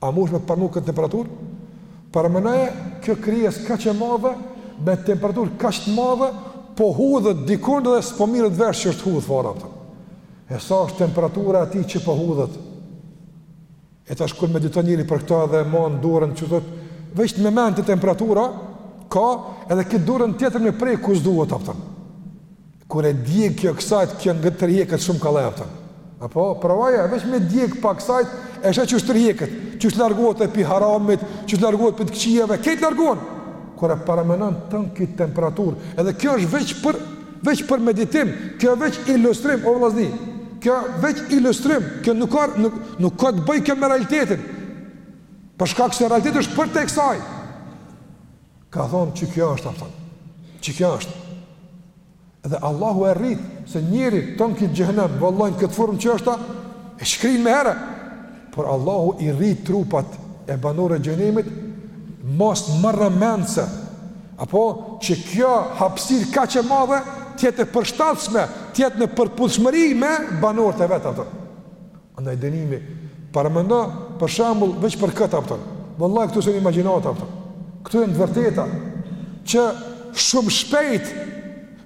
A mundesh me paramenu këtë temperaturë? Paramenoje, kjo krijesë kaq e madhe, me temperaturë kaq të madhe, po hudhet dikund dhe s'po mirret vesh që është hudhë fare. E sa është temperatura e atij që po hudhet? E tash kur me ditë njeri për këto edhe man dorën që dhët, veç me men te temperatura, ka edhe këtë dorën tjetër me prek ku s'duhet, a kupton. Kur e djeg kjo kësajt kjo tërhjeket shumë kollaj, a kupton. Apo provoje veç me djeg pak kësajt e sheh qysh tërhjeket, qysh largohet e pi haramit, qysh largohet pi të këqijave, kejt largohen. Kur e paramenon tan këtë temperaturë, edhe kjo është veç për veç për meditim, kjo veç ilustrim o vëllazni. Kjo veç ilustrim, kjo nuk ka nuk nuk ka të bëjë kjo me realitetin. Për shkak se realiteti është përtej kësaj. Ka thonë që kjo është, a kupton, që kjo është. Dhe Allahu e rrit, se njëri tonë kit xhehenem, vallahi në këtë formë që është tash, e shkrin me herë. Por Allahu i rrit trupat e banorëve t'xhehenemit n'masë marramendëse, apo që kjo hapësirë kaq e madhe, të jetë e përshtatshme, të jetë në përputhshmëri me banorët e vet, a kupton. Andaj dënimi, paramendo për shembull veç për këtë, a kupton. Vallahi këto s'janë imagjinatë, a kupton. Këto janë të vërteta që shumë shpejt,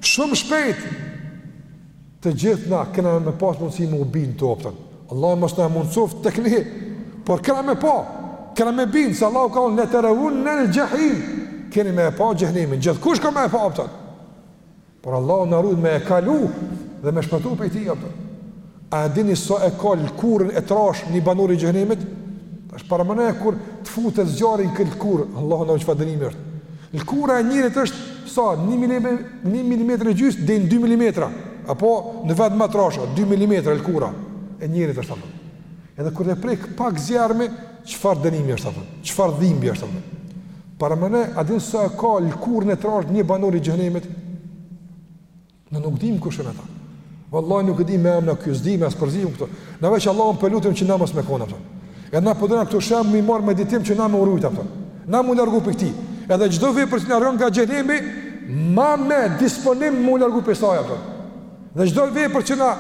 shumë shpejt të gjithë na kena me pas mundësi me u bind, a kupton. Allahu mos na mundësoftë të këni, por kena me pa, kena me u bind, se Allahu ka thonë le terevunnel xhehim, keni me e pa xhehenemin, gjithkush ka me e pa, a kupton. Por Allahu na rujt me e kalu dhe me shpëtu prej tij, a kupton. A e dini sa, sa e ka lëkurën e trashë një banor i xhehenemit? Tash paramendoje kur të futet zjarri n'këtë lëkurë, Allahu na rujt çfarë dënimi është. Lëkura e njerit është sa, një milimetër e gjysë deri në dy milimetra, apo në vende ma t'trasha, dy milimetra lëkura e njerit është, a kupton. Edhe kur të prek pak zjarrmi, Çfarë dënimi është, a kupton? Çfarë dhimbje është, a kupton? Paramendoje, a din sa e ka lëkurën e trashë një banor i xhehenemit? Na nuk dim kush janë ata. Vallahi nuk e dim me emna kush, s'dim e as përzihem këtu. Na veç Allahun po e lutim që na mos me konë, a kupton. Edhe na po dojna këtu qysh me marr meditim që na me u rujt, a kupton. Na me u largu prej këtij. Edhe çdo vepër që na afron nga xhehenemi, ma me disponim me u largu prej saj, a kupton. Dhe çdo vepër që na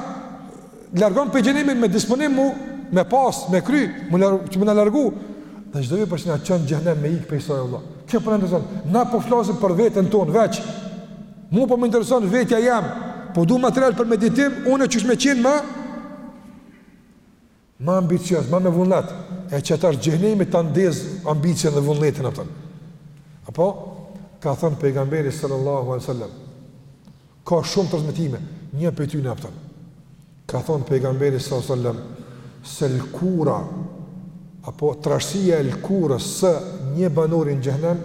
largon prej xhehenemit me disponim mu, me pas, me kry, mu largu, që me na largu, dhe çdo vepër që na çon n'xhehenem me ik prej saj. Vallahi kjo po na intereson, na po flasim për veten tonë, veç, mu po më intereson vetja jem, po du material për meditim, unë qysh me qenë ma, ma ambicioz, ma me vullnet, e qe tash xhehenemi ta ndez ambicien dhe vullnetin, a kupton. apo, ka thënë pejgamberi sallallahu alajhi wasallam, Ka shumë transmetime, një prej tyre, a kupton. Ka thënë pejgamberi sallallahu alajhi wasallam se lkura apo trashësia e lkurës së një banori në xhehenem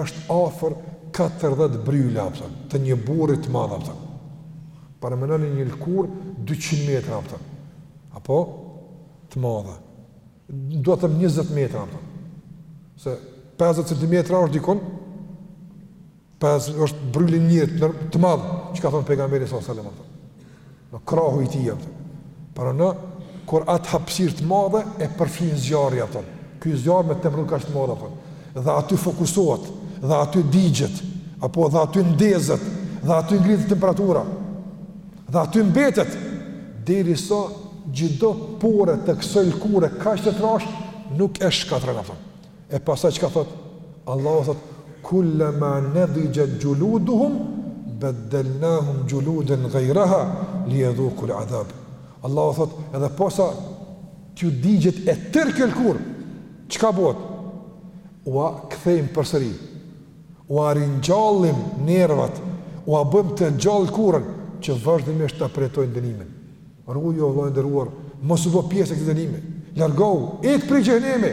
është afër 40 bryla, a kupton, të një burri të madh, a kupton. Paramendoni një lkurë 200 metra, a kupton. Apo të madhe. Dua t'them 20 metra, a kupton. Se 50 cm është dikun 50 është bryli i një njeri të madh, që ka thënë pejgamberi sallallahu alajhi wasallam. Në krahu i tij, a kupton. Paramendo kur atë hapësirë të madhe e përfshin zjarri, a kupton. Ky zjarr me temperaturë kaq të madhe, a kupton. Dhe aty fokusohet, dhe aty digjet, apo dhe aty ndezet, dhe aty ngritet temperatura. Dhe aty mbetet derisa çdo pore të kësaj lëkure kaq të trashë nuk e shkatërron, a kupton. E pastaj çka thot? Allahu thot: "Kullama nadijat juluduhum baddalnahum juludan ghayraha liyadhuqu al-'adhab." Allahu thot: "Edhe posa t'ju digjet e tërë kjo lëkurë, çka bëhet? Ua kthejmë përsëri. Ua ringjallim nervat, ua bëjmë të gjallë lëkurën që vazhdimisht ta përjetojnë dënimin." Ruju o vëlla i nderuar, mos u bë pjesë e këtij dënimi. Largohu, ik prej xhehenemi.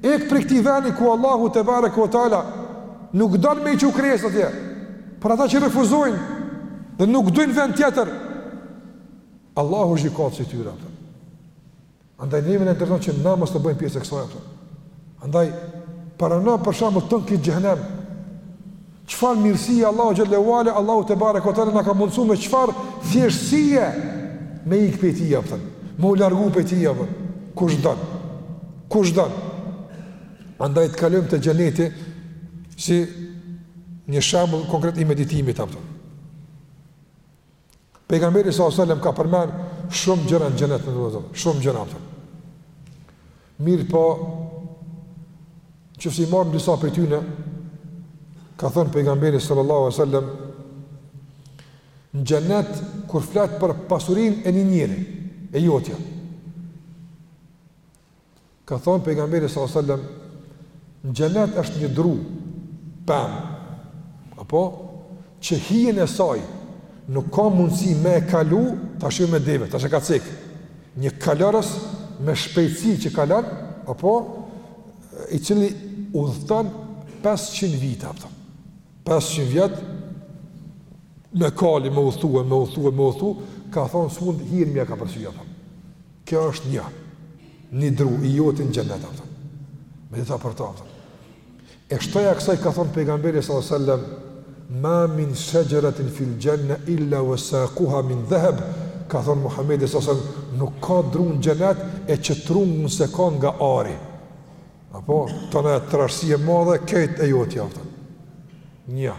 Ik prej këtij vendi ku Allahu tebareke ve teala nuk don me i çu krijesat atje. Por ata që refuzojnë dhe nuk dojnë vend tjetër, Allahu është gjykatës i tyre. Andaj neve na intereson që na mos të bëjmë pjesë e kësaj, a kupton. Andaj paramendo për shembull tanë këtë xhehenem. Çfarë mirësi Allahu xhel-le ve ala Allahu tebareke ve teala na ka mundsu me çfarë thjeshtësie me ik prej tij, a kupton. Me u largu prej tij, a kupton. Kush don? Kush don? Andaj të kalojmë te xheneti si një shembull konkret i meditimit, a kupton. Pejgamberi s.a.s. ka përmend shumë gjëra në xhenet në, shumë gjëra, a kupton. Mirëpo, në qoftë se i marrim disa prej tyne, ka thënë pejgamberi sallallahu alajhi wasallam, në xhenet, kur flet për pasurinë e një njeri, e jotja, Ka thënë pejgamberi sallallahu alajhi wasallam, në xhenet është një dru, pemë, apo që hijen e saj nuk ka mundësi me e kalu, tash me deve, tash e ka cek, një kalorës me shpejtësi që kalon, apo i cili udhëton 500 vite, a kupton. 500 vjet me kali, me udhëtu, me udhëtu, me udhëtu, ka thonë s'mund hijen me ia kapërcy, a kupton. Kjo është një, një dru i joti në xhenet, a kupton. Medito për to, a kupton. E shtoja kësaj ka thonë pejgamberi s.a.s. Ma min shëgjeratin fil xhenne illa vë sakuha min dheheb, ka thonë Muhammedi s.a.s. Nuk ka dru në xhenet e që trungun s'e ka nga ari. Apo, tanë ajo trashësi e madhe, kejt e joti, a kupton. Një,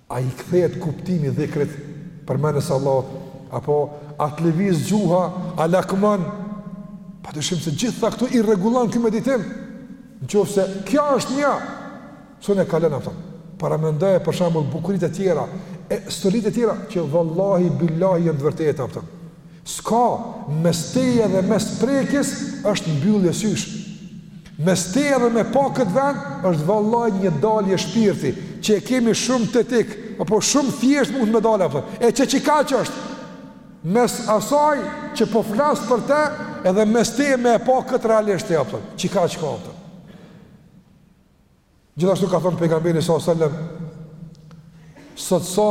A i kthehet kuptimi i dhikrit, përmendjes së Allahut, apo a të lëviz gjuha, a lakmon? Padyshim se gjitha këto i rregullon ky meditim. Në qoftë se kjo është një, s'un e kalon, a kupton? Paramendoje për shembull bukuritë e tjera, e stolitë e tjera që vallahi billahi janë të vërteta, a kupton. S'ka, mes teje dhe mes prekjes është mbyllje sysh. Mes teje dhe me pa këtë vend është vallaj një dalje shpirti, që e kemi shumë tetik, apo shumë thjesht mund me dalë, a kupton. E qikaq është, mes asaj që po flas për te, edhe mes teje me e pa këtë realisht, a kupton, qikaq, a kupton. Gjithashtu ka thënë pejgamberi sa sallam sot sa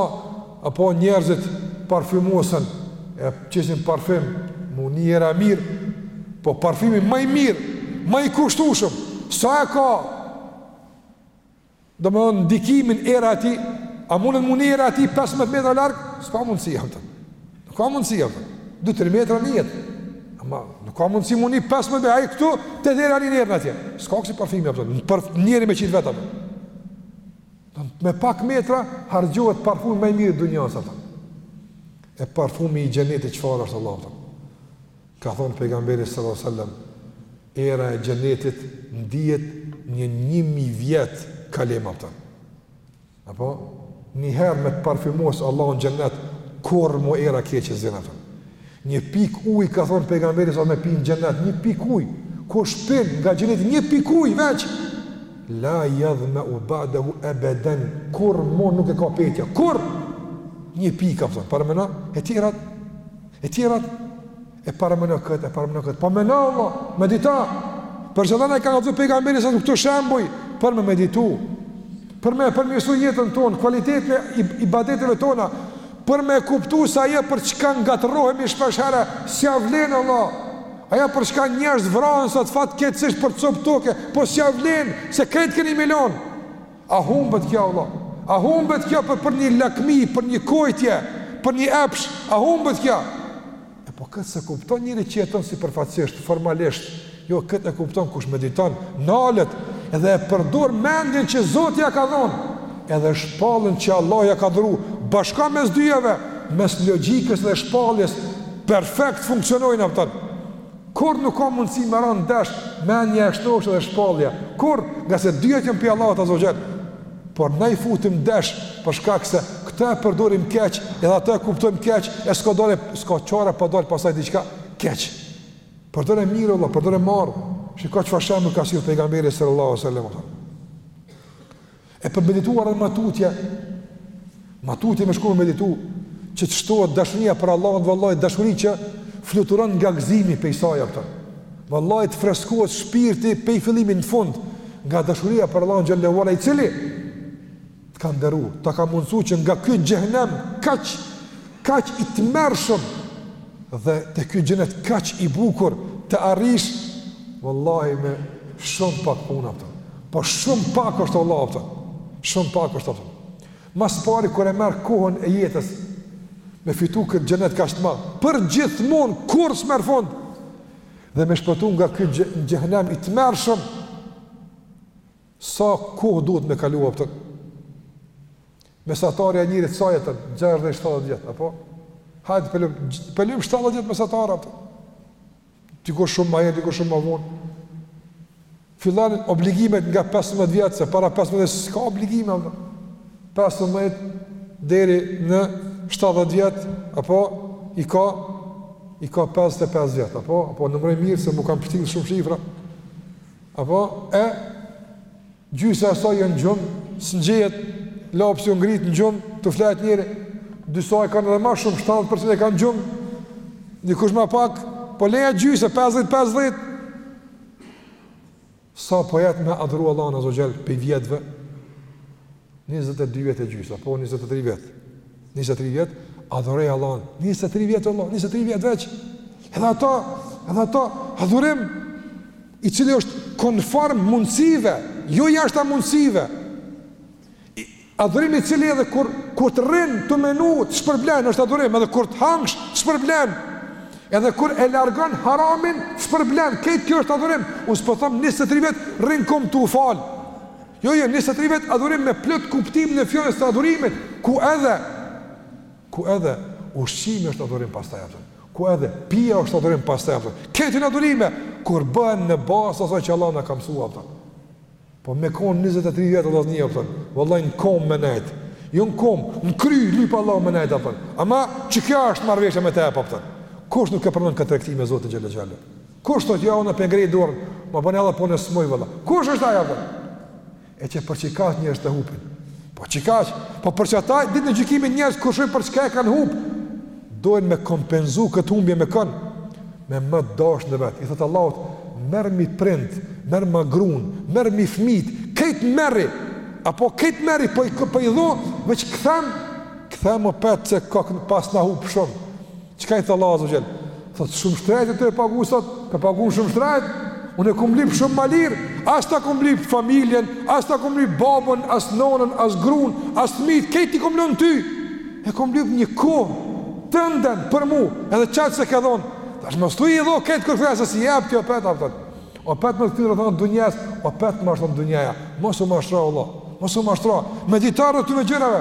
apo njerëzit parfymosen e qesin parfym mu ni era e mirë po parfymi më i mirë më i kushtueshëm sa e ka domethonë ndikimin era e tij a munet mu ni era e tij 15 metra larg s'ka mundësi a kupton Nuk ka mundësi, a kupton. Dy tre metra nihet. Ama nuk ka mundësi mu ni pesë më bëjë këtu te dera ni erën atje. S'ka kësi parfimi, a kupton, njeri me qit vet, a kupton. Me pak metra hargjohet parfumi më i mirë i dunjas, a kupton. E parfumi i xhenetit çfarë është o vëlla, a kupton. Ka thon pejgamberi sallallahu alajhi wasallam era e xhenetit ndihet një 1000 vjet kalim, a kupton. Apo, njëherë me të parfimosë Allahu në xhennet, kurrë mo era e keqe s'zin, a kupton. Një pikë ujë, ka thonë pejgamberi sa me pi në xhennet, një pikë ujë, kush pin nga xhenneti, një pikë ujë veç, la jadhmeu ba'dahu ebeden, kurrë mo nuk e kap etja, kurrë, një pikë, ka thonë, parameno, e tjerat, e tjerat, E parameno këtë, e parameno këtë. Po meno o vëlla, medito. Për qata na i ka kallxu pejgamberi sa këto shembuj për me meditu, për me përmirësu jetën tonë, kualitetin e ibadeteve tona, për me kuptu se ajo për çka ngatërrohemi shpesh herë, s'ja vlen o vëlla. Ajo për çka njerëzit vrahen sot fatkeqësisht për copë toke, po s'ja vlen se krejt keni me lon. A humbet kjo o vëlla? A humbet kjo për për një lakmi, për një kojtje, për një epsh, a humbet kjo? E po këtë s'e kupton njeri që jeton sipërfaqësisht, formalisht, jo këtë e kupton kush mediton, nalet, edhe e përdor mendjen që Zoti ja ka dhonë, edhe shpalljen që Allahu ja ka dhuru, bashko mes dyjave, mes logjikës dhe shpalljes, perfekt funksionojnë a kupton. Kurrë nuk ka mundësi me ra ndesh mendja e shnoshë dhe shpallja, kurrë, ngase dyjat janë prej Allahut azza wa xhel. Por na i futim ndesh për shkak se këtë e përdorim keq, edhe atë e kuptojmë keq, e s'ka dalë, s'ka çare pa dalë pastaj diçka keq. Përdore mirë vëlla, përdore marë. Shiko çfarë shembull ka sjellë pejgamberi sallallahu alaihi wasallam. E për medituar dhe ma tutje, ma tutje me shku me meditu, që të shtohet dashuria për Allahun, vallahi dashuri që fluturon nga gëzimi pej saja, kupton. Vallahi të freskohet shpirti pej fillimi në fund, nga dashuria për Allahun xhele ve ala, i cili, të ka ndëru, ta ka mundësu që nga ky xhehnem, kaq, kaq i tmerrshëm, dhe te ky xhenet kaq i bukur, të arrish, vallahi me shumë pak punë, kupton. Po shumë pak është vlla, kupton. Shumë pak është, kupton. Ma s'pari kur e merr kohën e jetës me fitu këtë xhenet kaq të madh. Për gjithmonë kurrë s'merr fund. Dhe me shpëtu nga ky xhenem i tmerrshëm. Sa kohë duhet me kalu, kupton? Mesatarja e njerit sa jeton, 60-70 vjet, apo? Hajde pe lim, pe lim 70 vjet mesatarja, kupton. Dikush shumë ma herët, dikush shumë ma vonë. Fillon obligimet nga 15 vjeç, se para 15 vjeç s'ka obligime apo. 15 deri në 70 vjet apo i ka i ka 55 vjet apo apo numëroj mirë se m'u kanë pështjellë shumë shifra. Apo e Gjysa e saj janë gjum, s'njehet, lapsi u ngrit në gjum, tu flejt njeri. Disa e kanë edhe ma shumë, 70% e kanë gjum. Dikush ma pak, po leja gjysa 50-50. Sa po jet me adhuru Allahun azze ve xhel pej vjetëve? 22 vjet e gjysë, apo 23 vjet. 23 vjet, adhuroj Allahun. 23 vjet vlla, 23 vjet veç. Edhe ato, edhe ato adhurim i cili është konform mundësive, jo jashtë mundësive. Adhurim i cili edhe kur kur të rrin tu menu, të shpërblen, është adhurim, edhe kur të hangsh, të shpërblen. Edhe kur e largon haramin, shpërblen. Kejt kjo është adhurim. Unë s'po them 23 vjet rri n'kom tu fal. Jo, jo, njëzet e tri vjet adhurim me plot kuptimin e fjalës të adhurimit, ku edhe ku edhe ushqimi është adhurim pastaj kupton. Ku edhe pija është adhurim pastaj kupton. Këto janë adhurime kur bëhen në bazë asaj që Allahu na ka mësu, kupton. Po me kon 23 vjet Allah nia kupton, vallai në kom me nejt. Jo në kom, në kry lyp vlla me nejt, kupton. Ama qikjo është marrëveshja me të, a kupton. Kush nuk e pranon këtë tregti me Zotin xhele ve ala. Kush thot ja unë pe ngrej dorën, ma bën edhe po unë s'muj vëlla. Kush është ai vëlla? E që për qikaq njerëz të hupin. Për qikaq, po për qata Ditën e Gjykimit njerëz kur shohin për çka e kanë hup. Dojn me kompenzu këtë humbje me kon, me ma t'dashnit e vet. I thot Allahut, merrmi prindt, merrma grun, merrmi fëmijt, kejt merri. Apo kejt merri po i po i dho, veç kthem, kthem opet se kokën pas na hub shumë. Çka i tha Allahu azza xhel? Thot shumë shtrejt ti e pagun sot, ti e pagun shumë shtrejt. Unë e kum lip shumë ma lir, as ta kum lip familjen, as ta kum lip babën, as nonën, as grun, as fëmit, kejt t'i kum lën ty. E kum lip një kohë tënden për mu, edhe qat s'e ke dhon. Tash mos thuaj i dho kejt kur flas se s'i jap opet apton. Opet më thyrë thonë dunjas, opet mashtron dunjaja. Mos u mashtro vlla. Mos u mashtro. Medito rreth ktyne gjërave.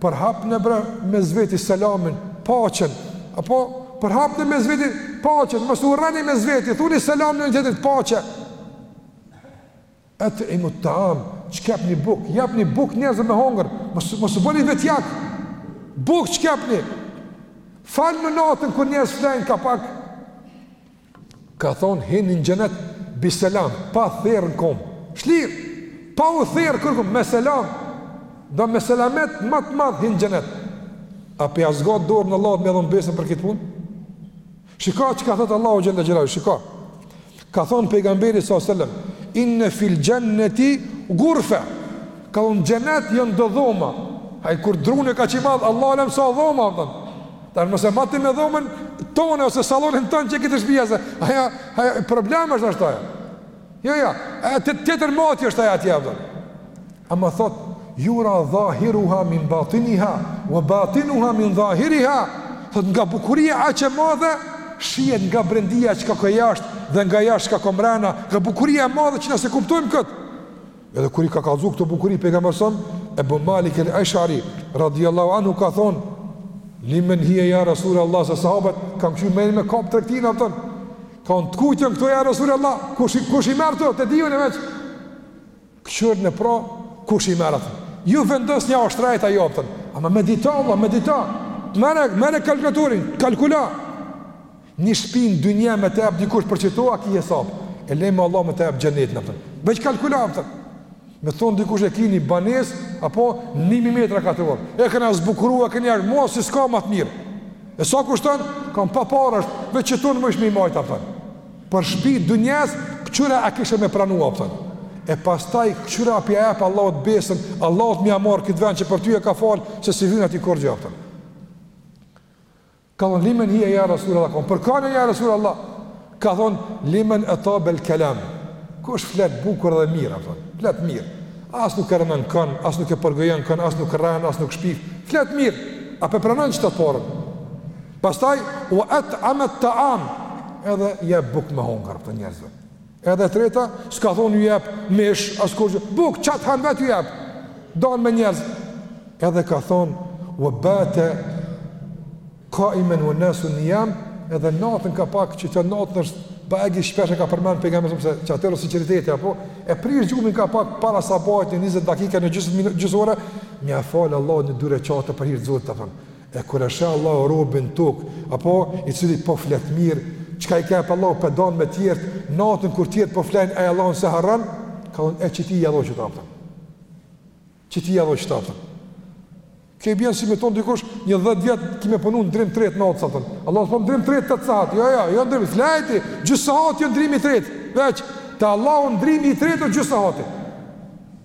përhapne bre mes veti selamin, paqen, apo përhapne mes veti paqen, mos u rreni mes veti, thuni selam në njëri të paqe. At'imut taam, çkapni buk, japni buk njerëz me honger, mos mos u bëni vetjak. Buk çkapni. Falnu natën kur njerëz flenë ka pak. Ka thonë, hini në xhenet, bi selam, pa therë në komë, shlirë, pa u therë kërkun, me selam, dhe me selamet ma t'madh, hini në xhenet. A pe zgat dorën vlla, me dhon besën për këtë punë? Shika çka thotë Allahu xhele xhelalu, shika. Ka thonë pejgamberi s.a.s. Inne fil xheneti gurfe, ka thonë n'xhenet janë do dhoma, ai kur drunë e ka aq t'madh, Allahu alem sa dhoma, Tash mos e mati me dhomën tonë ose sallonin tonë që ke te shpia se ajo ajo problem është ashtu. Jo, jo, atë tjetër matje është ajo atje apton. Ama thot yura dhahiruha min batiniha wa batinuha min dhahiriha. Thot nga bukuria aq e madhe shihet nga brendia çka ka jashtë dhe nga jashtë çka ka mrena, nga bukuria e madhe që na s'e kuptojmë kët. Edhe kur i ka kallzu këto bukuri pejgamberi s.a.s., Ebu Malik el Ashari radhiyallahu anhu ka thon, "Limen hiya ya Rasul Allah se sahabet kan kqyr me me kap tregtin apton." Ka thon të kujt jan këto ja Rasul Allah, kush kush i merr këto, ta di un veç. Kqyrne pra, kush i merr atë? Ju vendosni a osht shtrajt a jo apton. Ama medito, vlla, medito. Merre, merre kalkulatorin, kalkula. Një shpi në dynja me të jap dikush për qeto a ki hesap E le ma Allahu me të jap xhenetin apton Veç kalkula apton Me thonë dikush e ki ni banes Apo nimi metra katror E kena zbukuru e këni arë Mo si s'ka ma t' mirë E sa kushtan Ka thon pa pare është Veç qeto mujsh me i majt apton Për shpi dynjes Kqyr a kishe me pranu apton E pastaj kqyr a pja jep Allahut besën Allahut me ja marr këtë vend që për ty e ka falë Se s'i vyn atij kurgjo apton Ka thonë, limen hije ja Rasul Allah, ka thonë, për kan ja Rasul Allah, ka thonë, limen etabel kelam, kush flet bukur dhe mirë, apton, flet mirë, as nuk e rrënon kan, as nuk e përgojon kan, as nuk rren, as nuk shpif, flet mirë, a pe pranon qet të parën, pastaj, ue at'amet taame, edhe jep bukë me hongër, apton njerëzve, Edhe e treta, s'ka thonë ju jep mish, as kurrë, bukë, qat han vet ju jep, dan me njerëz. Edhe ka thonë, ue bate kaimen uen-nasu nijam, edhe natën ka pak çohet natën është, pa e gjithë shpesh e ka përmend për nga mesëm se qatëherë o sinqeriteti, apo, e prish gjumin ka pak para sabahit nja 20 dakika në gjysë, gjysë ore, m'i fal o vlla nja dy rekate për hir të Zotit, të thonë. E kur e sheh Allahu robin tu, apo i cili po flet mirë, çka i ka pa Allahu pe dan me tjert, natën kur tjert po flen ai Allahun s'e harron, ka von e çiti ja lloj çfarë thon. Çiti ja lloj çfarë thon. Kjo i bjen si me t'thon dikush nja 10 vjet ki me punu ndrrim t'tret natë sa thon. Allahu s'thon ndrrim t'tret tet sahat. Jo jo, jo ndrrim, flejti, gjysë sahati jo ndrrim i tret. Veç te Allahu ndrrimi i tret o gjysë sahati.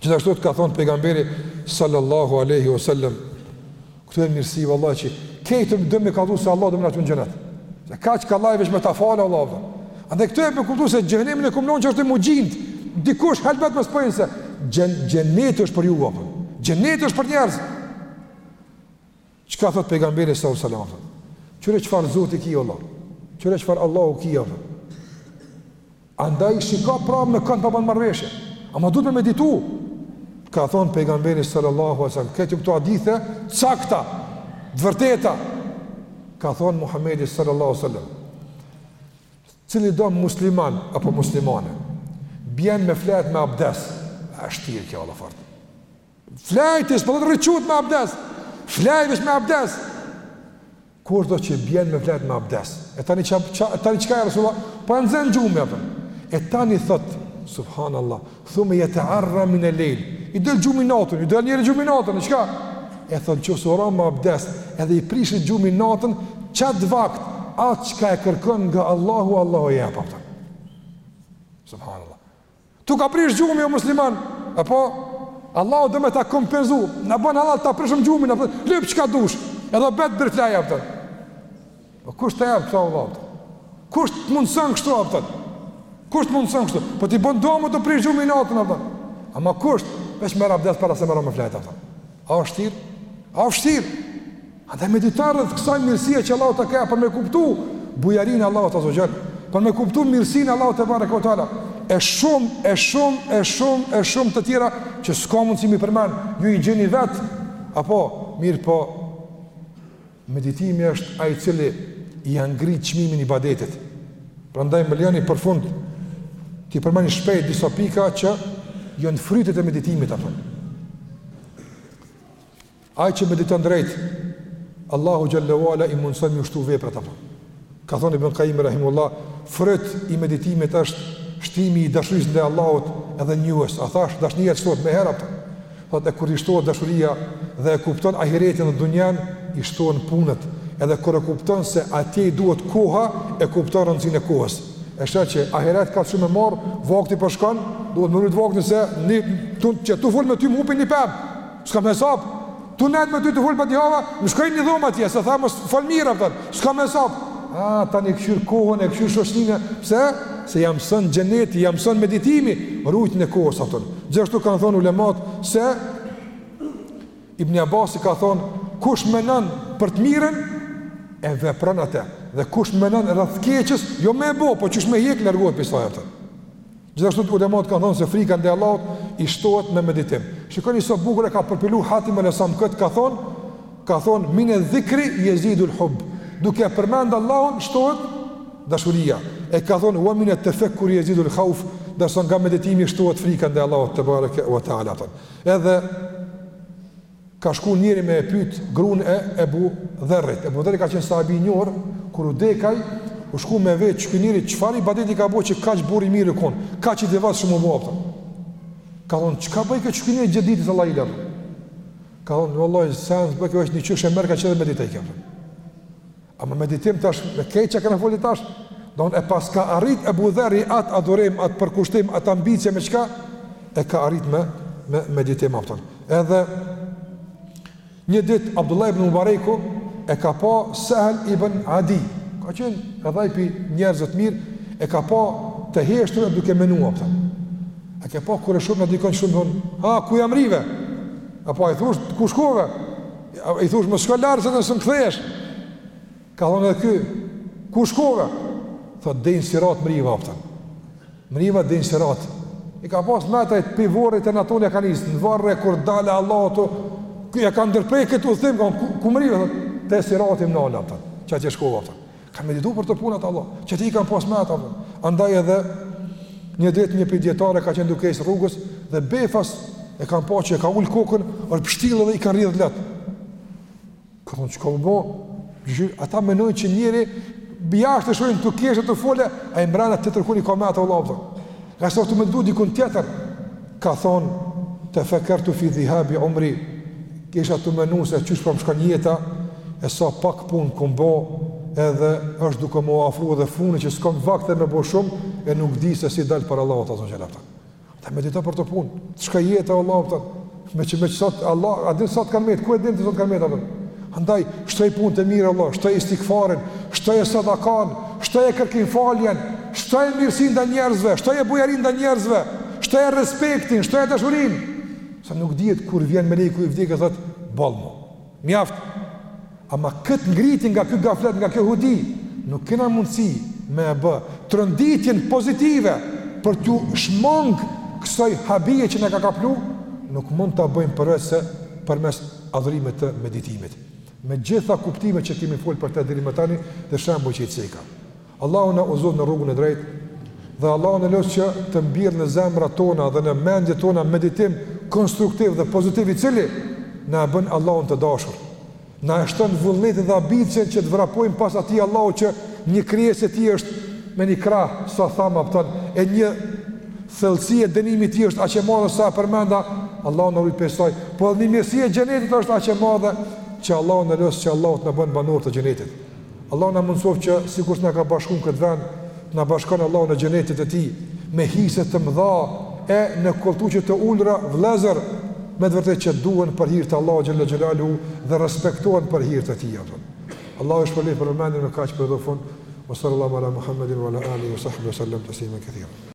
Gjithashtu ka thonë pejgamberi sallallahu alejhi ve sellem, këtu e mirësi vallahi që qeto do me kallxu se Allahu do me na çu n'xhenet. Se kaq kollaj veç me ta fal Allah dhe. Edhe këtu e me kuptu se xhehnemin e kumlonë që është e mu gjindë, dikush helbet ma s'po e din se xhen, xheneti është për ju, apo. Xheneti është për njerëz. Çka thot pejgamberi alejhi selam thot. Qyre çfarë Zoti ki o vlla. Qyre çfarë Allahu ki o vlla. Andaj shiko pra me kënd pe bën marrveshje. Ama duhet me meditu. Ka thon pejgamberi sallallahu alaihi wasallam, kqyr këto hadithe t'sakta, të vërteta. Ka thon Muhamedi sallallahu alaihi wasallam. Cilido musliman apo muslimane bjen me flejt me abdes. A shtirë kjo o vlla fort? Flejt, s'po thot rri çut me abdes, flejtsh me abdes. Kurdo që bjen me flejt me abdes. E tani çka ja Resulullah? Po e nxen gjumi, a kupton. E tani thot, subhanallah, thumme jetearra minel-lejl. I del gjumi natën, i del njerit gjumi natën, e çka? E thot, që ka ra me abdes, edhe i prishet gjumi natën, qat vakt, atë çka e kërkon nga Allahu, Allahu e jep, a kupton. Subhanallah. T'u ka prish gjumi o musliman, e po, Allahu do me ta kompenzu, na bon Allahu ta prishëm gjumin, a kupton, lyp çka dush, edhe bjer prap flej, a kupton. Po kush ta jep këta o vlla, a kupton? Kush ta mundëson kështu, a kupton? Kush ta mundëson kështu? Po ti bon dua me t'u prish gjumi natën, a kupton? Ama kusht, veç merr abdes para se me ra me flejt, a kupton? A është shtirë? A është shtirë? Andaj medito rreth kësaj mirësie që Allahu ta ka për me kuptu bujarinë e Allahut azze ve xhel, për me kuptu mirësinë e Allahut tebareke ve teala, e shumë, e shumë, e shumë, e shumë të tjera, që s'ka mundësi m'i përmend, ju i gjeni vetë, apo, mirëpo, meditimi është ai i cili ja ngrit çmimin ibadetit, prandaj më lejoni për fund, t'i përmendi shpejt disa pika që janë frytet e meditimit, apo. Ai që mediton drejt, Allahu xhelle ue ala i mundëson m'ju shtu veprat apton. Ka thonë Ibn Qayyim rahimullah, fryt i meditimit është shtimi i dashurisë ndaj Allahut edhe njohjes. A thash dashnia shtohet ma herët apton? Thotë e kur i shtohet dashuria dhe e kupton ahiretin dhe dunjan, i shtohen punët. Edhe kur e kupton se atje i duhet koha, e kupton rëndësinë e kohës. E sheh që ahiret ka shumë me marrë, vakti po shkon, duhet me rujt vaktin se n'qe tu fol me ty më hupi një pemë. S'kam hesap. Tu nejt me ty të fol badihava, më shkoi një dhomë atje, se tha mos fol mirë apton. S'kam hesap. Ah, tani e kqyr kohën e kqyr shoqninë, pse? Se ja mëson xheneti, ja mëson meditimi, rujtjen e kohës apton. Gjithashtu kanë thënë ulemat se Ibn Abasi ka thënë kush mendon për të mirën e vepron atë dhe kush mendon rreth të keqës, jo me e bo, po qysh me hjek largohet prej saj apton. Gjithashtu ulemat kanë thënë se frika ndaj Allahut i shtohet me meditim. Shikoni sa bukur e ka përpilu Hatim al-Asam kët ka thon, ka thon min al-dhikri yazidul hub. Duke e përmend Allahun shtohet dashuria. E ka thon wa min at-tafakkur yazidul khawf, ndërsa nga meditimi shtohet frika ndaj Allahut te bareke u teala. Edhe Ka shku njeri me e pyt grun e Ebu Dherrit. Ebu Dherri ka qenë sahabi i njohur, kur u dek ai, u shku me vet ky njeri çfarë ibadeti ka bo që kaq burr i mirë u kon, kaq i devotshëm u bo apton. Ka thonë, çka bajke ky njeri gjatë ditës allahile? Ka thonë, vallahi, sen s'bajke veç një qoshe e merrke edhe meditojke. Ama meditim tash me këtë që kena foli tash, do me pas ka arrit Ebu Dherri at adhurim, at përkushtim, at ambicie me çka e ka arrit me me meditim apton. Edhe një dit Abdullah ibn Mubareku e ka pa Sahel ibn Adi, ka qenë edhe aj pi njerëzve të mirë, e ka pa të heshtur e duke menu apton. A ke pa kur e shohim na dikon zhytun, ha, ku ja mrrive? Apo i thush, ku shkove? I thush, mos shko larg se tani s'mun kthehesh. Ka thonë edhe ky, ku shkove? Thot dej n'sirat mrriva apton. Mrriva dej n'sirat. I ka pas n'ato pi vorrit e ja ka nis, në varre e kur, vallahi ky ja ka ndërpre këtë udhtim, ku, ku mrrive, thot, te sirati, vallah, thot, qatje shkova, thot. Ka meditu për ato punët Allah, qaty i kanë pas mendtë. Andaj edhe një ditë një pi dijetarëve ka qenë duke ec rrugës dhe befas e kanë pa që e ka ul kokën, është pshtjell dhe i kanë rrjedh lot. Kanë thonë, çka u bo? Gjyshir, ata menoj që njeri jashtë të shojnë tu kesh, tu fol, e ai mbrenda tjetërkun i ka mendtë Allah. Nga se tu meditu dikun tjetër, Ka thonë, Tefekertu fi dhihabi umri, isha tu menu se qysh po më shkon jeta, e sa pak punë kum bo, edhe është duke m'u afru edhe funi që s'kam vakte me bo shumë, e nuk di se si dal para Allahut azza wa jalla. Ata medito për të punë, çka jeta o Allahu ta, me që me që sot Allah, a din sa t' kanë met, ku e din ti sa t' kanë met apo? Andaj shtoji punët e mira vlla, shtoje istigfarin, shtoje sadakan, shtoje kërkimfaljen, shtoje mirësinë ndaj njerëzve, shtoje bujarinë ndaj njerëzve. Shtoje respektin, shtoje dashurinë. Se nuk dihet kur vjen meleku i vdekjes thot, boll mo. Mjaft. Ama kët ngritje nga ky gaflet, nga kjo huti, nuk kena mundësi me e bë tronditjen pozitive për t'u shmang kësaj habie që na ka kaplu, nuk mund ta bëjmë përveç se përmes adhurimit të meditimit. Me gjitha kuptimet që kemi fol për të deri më tani dhe shembuj që i ceka. Allahu na udhëzoftë në rrugën e drejtë dhe Allahun e lus që të mbjellë në zemrat tona dhe në mendjet tona meditim konstruktiv dhe pozitiv i cili na e bën Allahun të dashur. Na e shton vullnetin dhe ambicien që të vrapojmë pas atij Allahu që një krijesë e tij është me një krah sa thamë apo e një thellësi e dënimit të tij është aq e madhe sa e përmenda Allahu na rujt prej saj, po edhe një mirësi e xhenetit është aq e madhe që Allahun e lus që Allahu të na bën banorë të xhenetit. Allahu na mundësoftë që sikurse na ka bashku në këtë vend, të na bashkon Allahu në xhenetet e tij me hise të mëdha e në kolltuqe të ulëra vëllezër me të vërtetë që duhen për hir të Allahut xhelle xhelaluhu dhe respektohen për hir të tij ato. Allahu ju shpërbleftë për vëmendjen me kaq për do fund. Wa sallallahu ala Muhammedin wa ala alihi wa sahbihi wa sallam tasliman kathira.